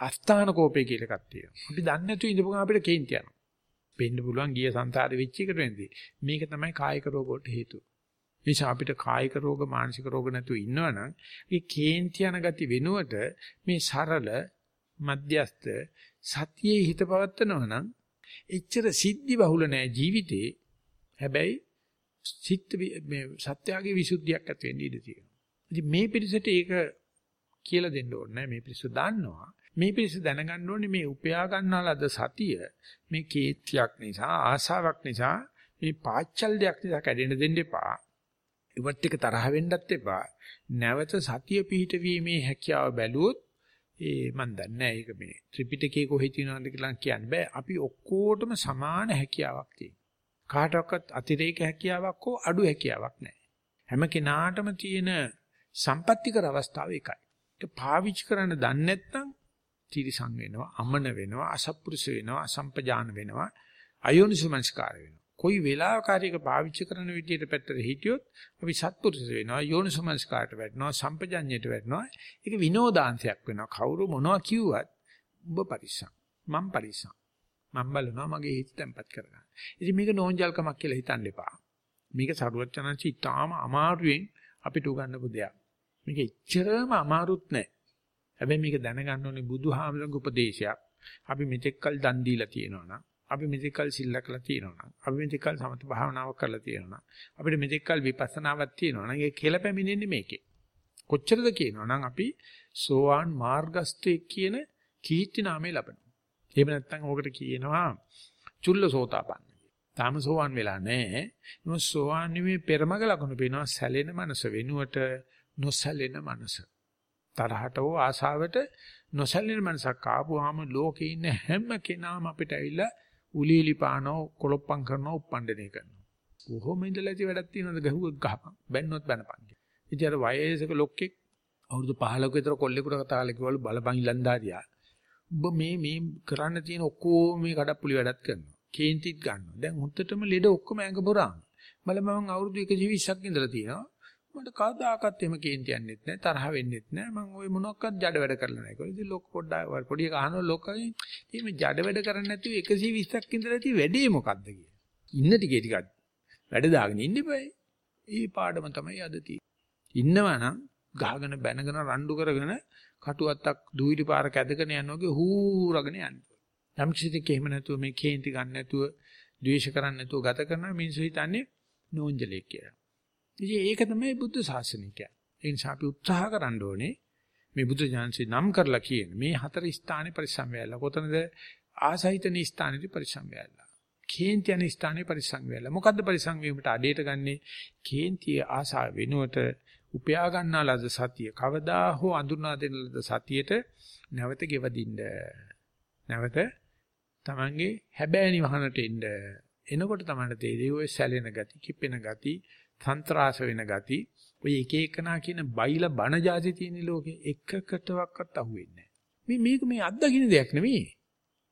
S1: අස්ථාන කෝපේ කියලා එකක් තියෙනවා අපි දන්නේ නැතුව ඉඳපු ගමන් අපිට කේන්ති යනවා වෙන්න පුළුවන් ගිය සංසාරේ වෙච්ච එකට වෙන්නේ. මේක තමයි කායික රෝග වලට හේතුව. නිසා අපිට කායික රෝග මානසික රෝග නැතුව ඉන්නවනම් මේ කේන්ති යන ගති වෙනුවට මේ සරල මධ්‍යස්ත සතියේ හිත පවත්නවා නම් එච්චර සිද්ධි බහුල නෑ ජීවිතේ. හැබැයි සිත් මේ සත්‍යයේ විසුද්ධියක් ඇති වෙන්න ඉඩ තියෙනවා. ඉතින් මේ පිළිසෙට ඒක කියලා දෙන්න ඕනේ නෑ මේ පිළිස දන්නවා. මේ පිරිස දැනගන්න ඕනේ මේ උපයා ගන්නාලද සතිය මේ කේත්‍යක් නිසා ආසාවක් නිසා මේ පාච්චල්දයක් නිසා කැඩෙන්න දෙන්න එපා. ඉවත් එක තරහ වෙන්නත් එපා. නැවත සතිය පිහිටවීමේ හැකියාව බැලුවොත් ඒ මන් දන්නේ ඒක මේ ත්‍රිපිටකයේ කොහෙ තියෙනවද කියලා කියන්න බෑ. අපි ඔක්කොටම සමාන හැකියාවක් තියෙනවා. කාටවත් අතිරේක හැකියාවක් හෝ අඩු හැකියාවක් නැහැ. හැම කෙනාටම තියෙන සම්පත්‍තිකර අවස්ථාව එකයි. ඒක පාවිච්චි කරන්න දන්නේ නැත්නම් තිරිසං වෙනවා, අමන වෙනවා, අසත්පුරුෂ වෙනවා, අසම්පජාන වෙනවා, අයෝනිසමංස්කාර වෙනවා. කොයි වෙලාවකාරීක පාවිච්චි කරන විදියට පැත්තට හිටියොත් අපි සත්පුරුෂ වෙනවා, යෝනිසමංස්කාරට වැටෙනවා, සම්පජාඤ්ඤයට වැටෙනවා. ඒක විනෝදාංශයක් වෙනවා. කවුරු මොනවා කිව්වත් ඔබ පරිස්සම්. මම පරිස්සම්. මම බලනවා මගේ හිත තැම්පත් කරගන්න. ඉතින් මේක නෝන්ජල්කමක් කියලා හිතන්න එපා. මේක සරුවචනංශي ඊටාම අමාරුවෙන් අපිට උගන්වපු දෙයක්. මේක එච්චරම අමාරුත් නෑ. හැබැයි මේක දැනගන්න ඕනේ බුදුහාමරගේ උපදේශයක්. අපි මෙතෙක්කල් දන් දීලා තියෙනවා නම් අපි මෙතෙක්කල් සිල්ලක්ලා තියෙනවා නම් අපි මෙතෙක්කල් සමත භාවනාවක් කරලා තියෙනවා නම් අපිට මෙතෙක්කල් විපස්සනාවක් තියෙනවා නම් ඒක කියලා පැමිණෙන්නේ මේකේ. කොච්චරද කියනවා නම් අපි සෝවාන් මාර්ගස්තේ කියන කීර්ති නාමය ලබනවා. එහෙම නැත්නම් ඕකට කියනවා චුල්ලසෝතාපන්න. තාම සෝවාන් වෙලා නැහැ. මොකද සෝවාන් නෙමෙයි පෙරමග ලකුණු පේනවා සැලෙන මනස වෙනුවට නොසැලෙන මනස. තරහට හෝ ආසාවට නොසැලෙන මනසක් ආපුවාම ලෝකේ ඉන්න හැම කෙනාම අපිට ඇවිල්ලා උලීලි පානෝ කොලොප්පම් කරනවා උප්පණ්ඩනය කරනවා. කොහොම ඉඳලා ඉති වැඩක් තියෙනවද ගහුවක් ගහපන්. බැන්නොත් බැනපන්. ඉතින් අර වයසක ලොක්කෙක් අවුරුදු 15ක විතර කොල්ලෙකුට කතා කරලා කිව්වලු බලපන් ඉලන්දාරියා. ඔබ මේ මේ කරන්න තියෙන ඔක්කොම මේ කඩප්පුලි වැඩක් කරනවා. කේන්තිත් ගන්නවා. දැන් හුත්තටම ලෙඩ ඔක්කොම ඇඟ බොරාම. බලමන් අවුරුදු 120ක් ඉඳලා තියෙනවා. මට කවදාකවත් එහෙම කේන්ති යන්නෙත් නැහැ තරහ වෙන්නෙත් නැහැ මම ওই මොනක්වත් ජඩ වැඩ කරලා නැහැ කියලා. ඉතින් ලොක් පොඩ්ඩක් පොඩි එක අහනවා ලොකයි. ඉතින් මේ ජඩ වැඩ කරන්නේ නැතුව 120ක් ඉඳලා ඇති වැඩේ මොකද්ද කියලා. ඉන්න ටිකේ ටිකක් වැඩ දාගෙන ඉන්න බෑ. ඒ පාඩම තමයි අද තියෙන්නේ. ඉන්නවා නම් ගහගෙන බැනගෙන රණ්ඩු කරගෙන කටුවත්තක් දූවිලි පාරක ඇදගෙන යනවාගේ හූරගෙන යන්නේ. යම් කිසි දෙයක් එහෙම නැතුව මේ කේන්ති ගන්න නැතුව ද්වේෂ කරන්නේ නැතුව ගත කරන මිනිස්සු හිතන්නේ නෝන්ජලෙක් කියලා. ඉතින් ඒක තමයි බුද්ධ ශාසනය කියන්නේ. ඒ නිසා අපි උත්සාහ කරන්න ඕනේ මේ බුද්ධ ඥානසි නම් කරලා කියන මේ හතර ස්ථානේ පරිසම් වෙලා. කොතනද ආසහිතන ස්ථානේදී පරිසම් වෙලා. කේන්ති යන ස්ථානේ පරිසම් වෙලා. මොකද්ද පරිසම් වීමට අඩේට ගන්නෙ? කේන්තිය ආසාව වෙනුවට උපයා ගන්නා ලද සතිය කවදා හෝ අඳුනා දෙන ලද සතියට නැවත ගෙවදින්න. නැවත Tamange හැබෑ නිවහනට එන්න. එනකොට තමයි තේරෙන්නේ ඔය සැලෙන ගති, කිපෙන ගති, සන්ත්‍රාස වෙන ගති ඔය එක එකනා කියන බයිලා බණ જાති තියෙන ලෝකේ එකකටවත් අහුවෙන්නේ නැහැ. මේ මේක මේ අත්දකින්න දෙයක් නෙමෙයි.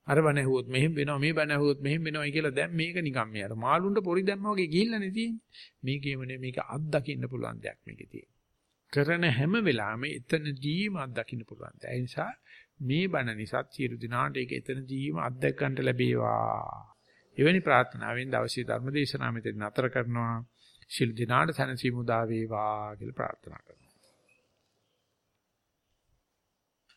S1: අර බණ ඇහුවොත් මෙහෙම වෙනවා මේ බණ ඇහුවොත් මෙහෙම වෙනවා කියලා දැන් මේක නිකන් මේ අර මාළුන්ට පොරි දැම්මා වගේ ගිහිල්ලානේ තියෙන්නේ. මේකේම නේ මේක අත්දකින්න පුළුවන් දෙයක් මේකේ තියෙන්නේ. කරන හැම වෙලාවෙම එතනදීම අත්දකින්න පුළුවන්. ඒ නිසා මේ බණ නිසා සියලු දිනාට ඒක එතනදීම අත්දැක ගන්නට ලැබේවා. එවැනි ප්‍රාර්ථනාවෙන් දවසේ ධර්ම දේශනාව මෙතන නතර කරනවා. ශිල් දිනාට සැනසීම උදා වේවා කියලා ප්‍රාර්ථනා කරනවා.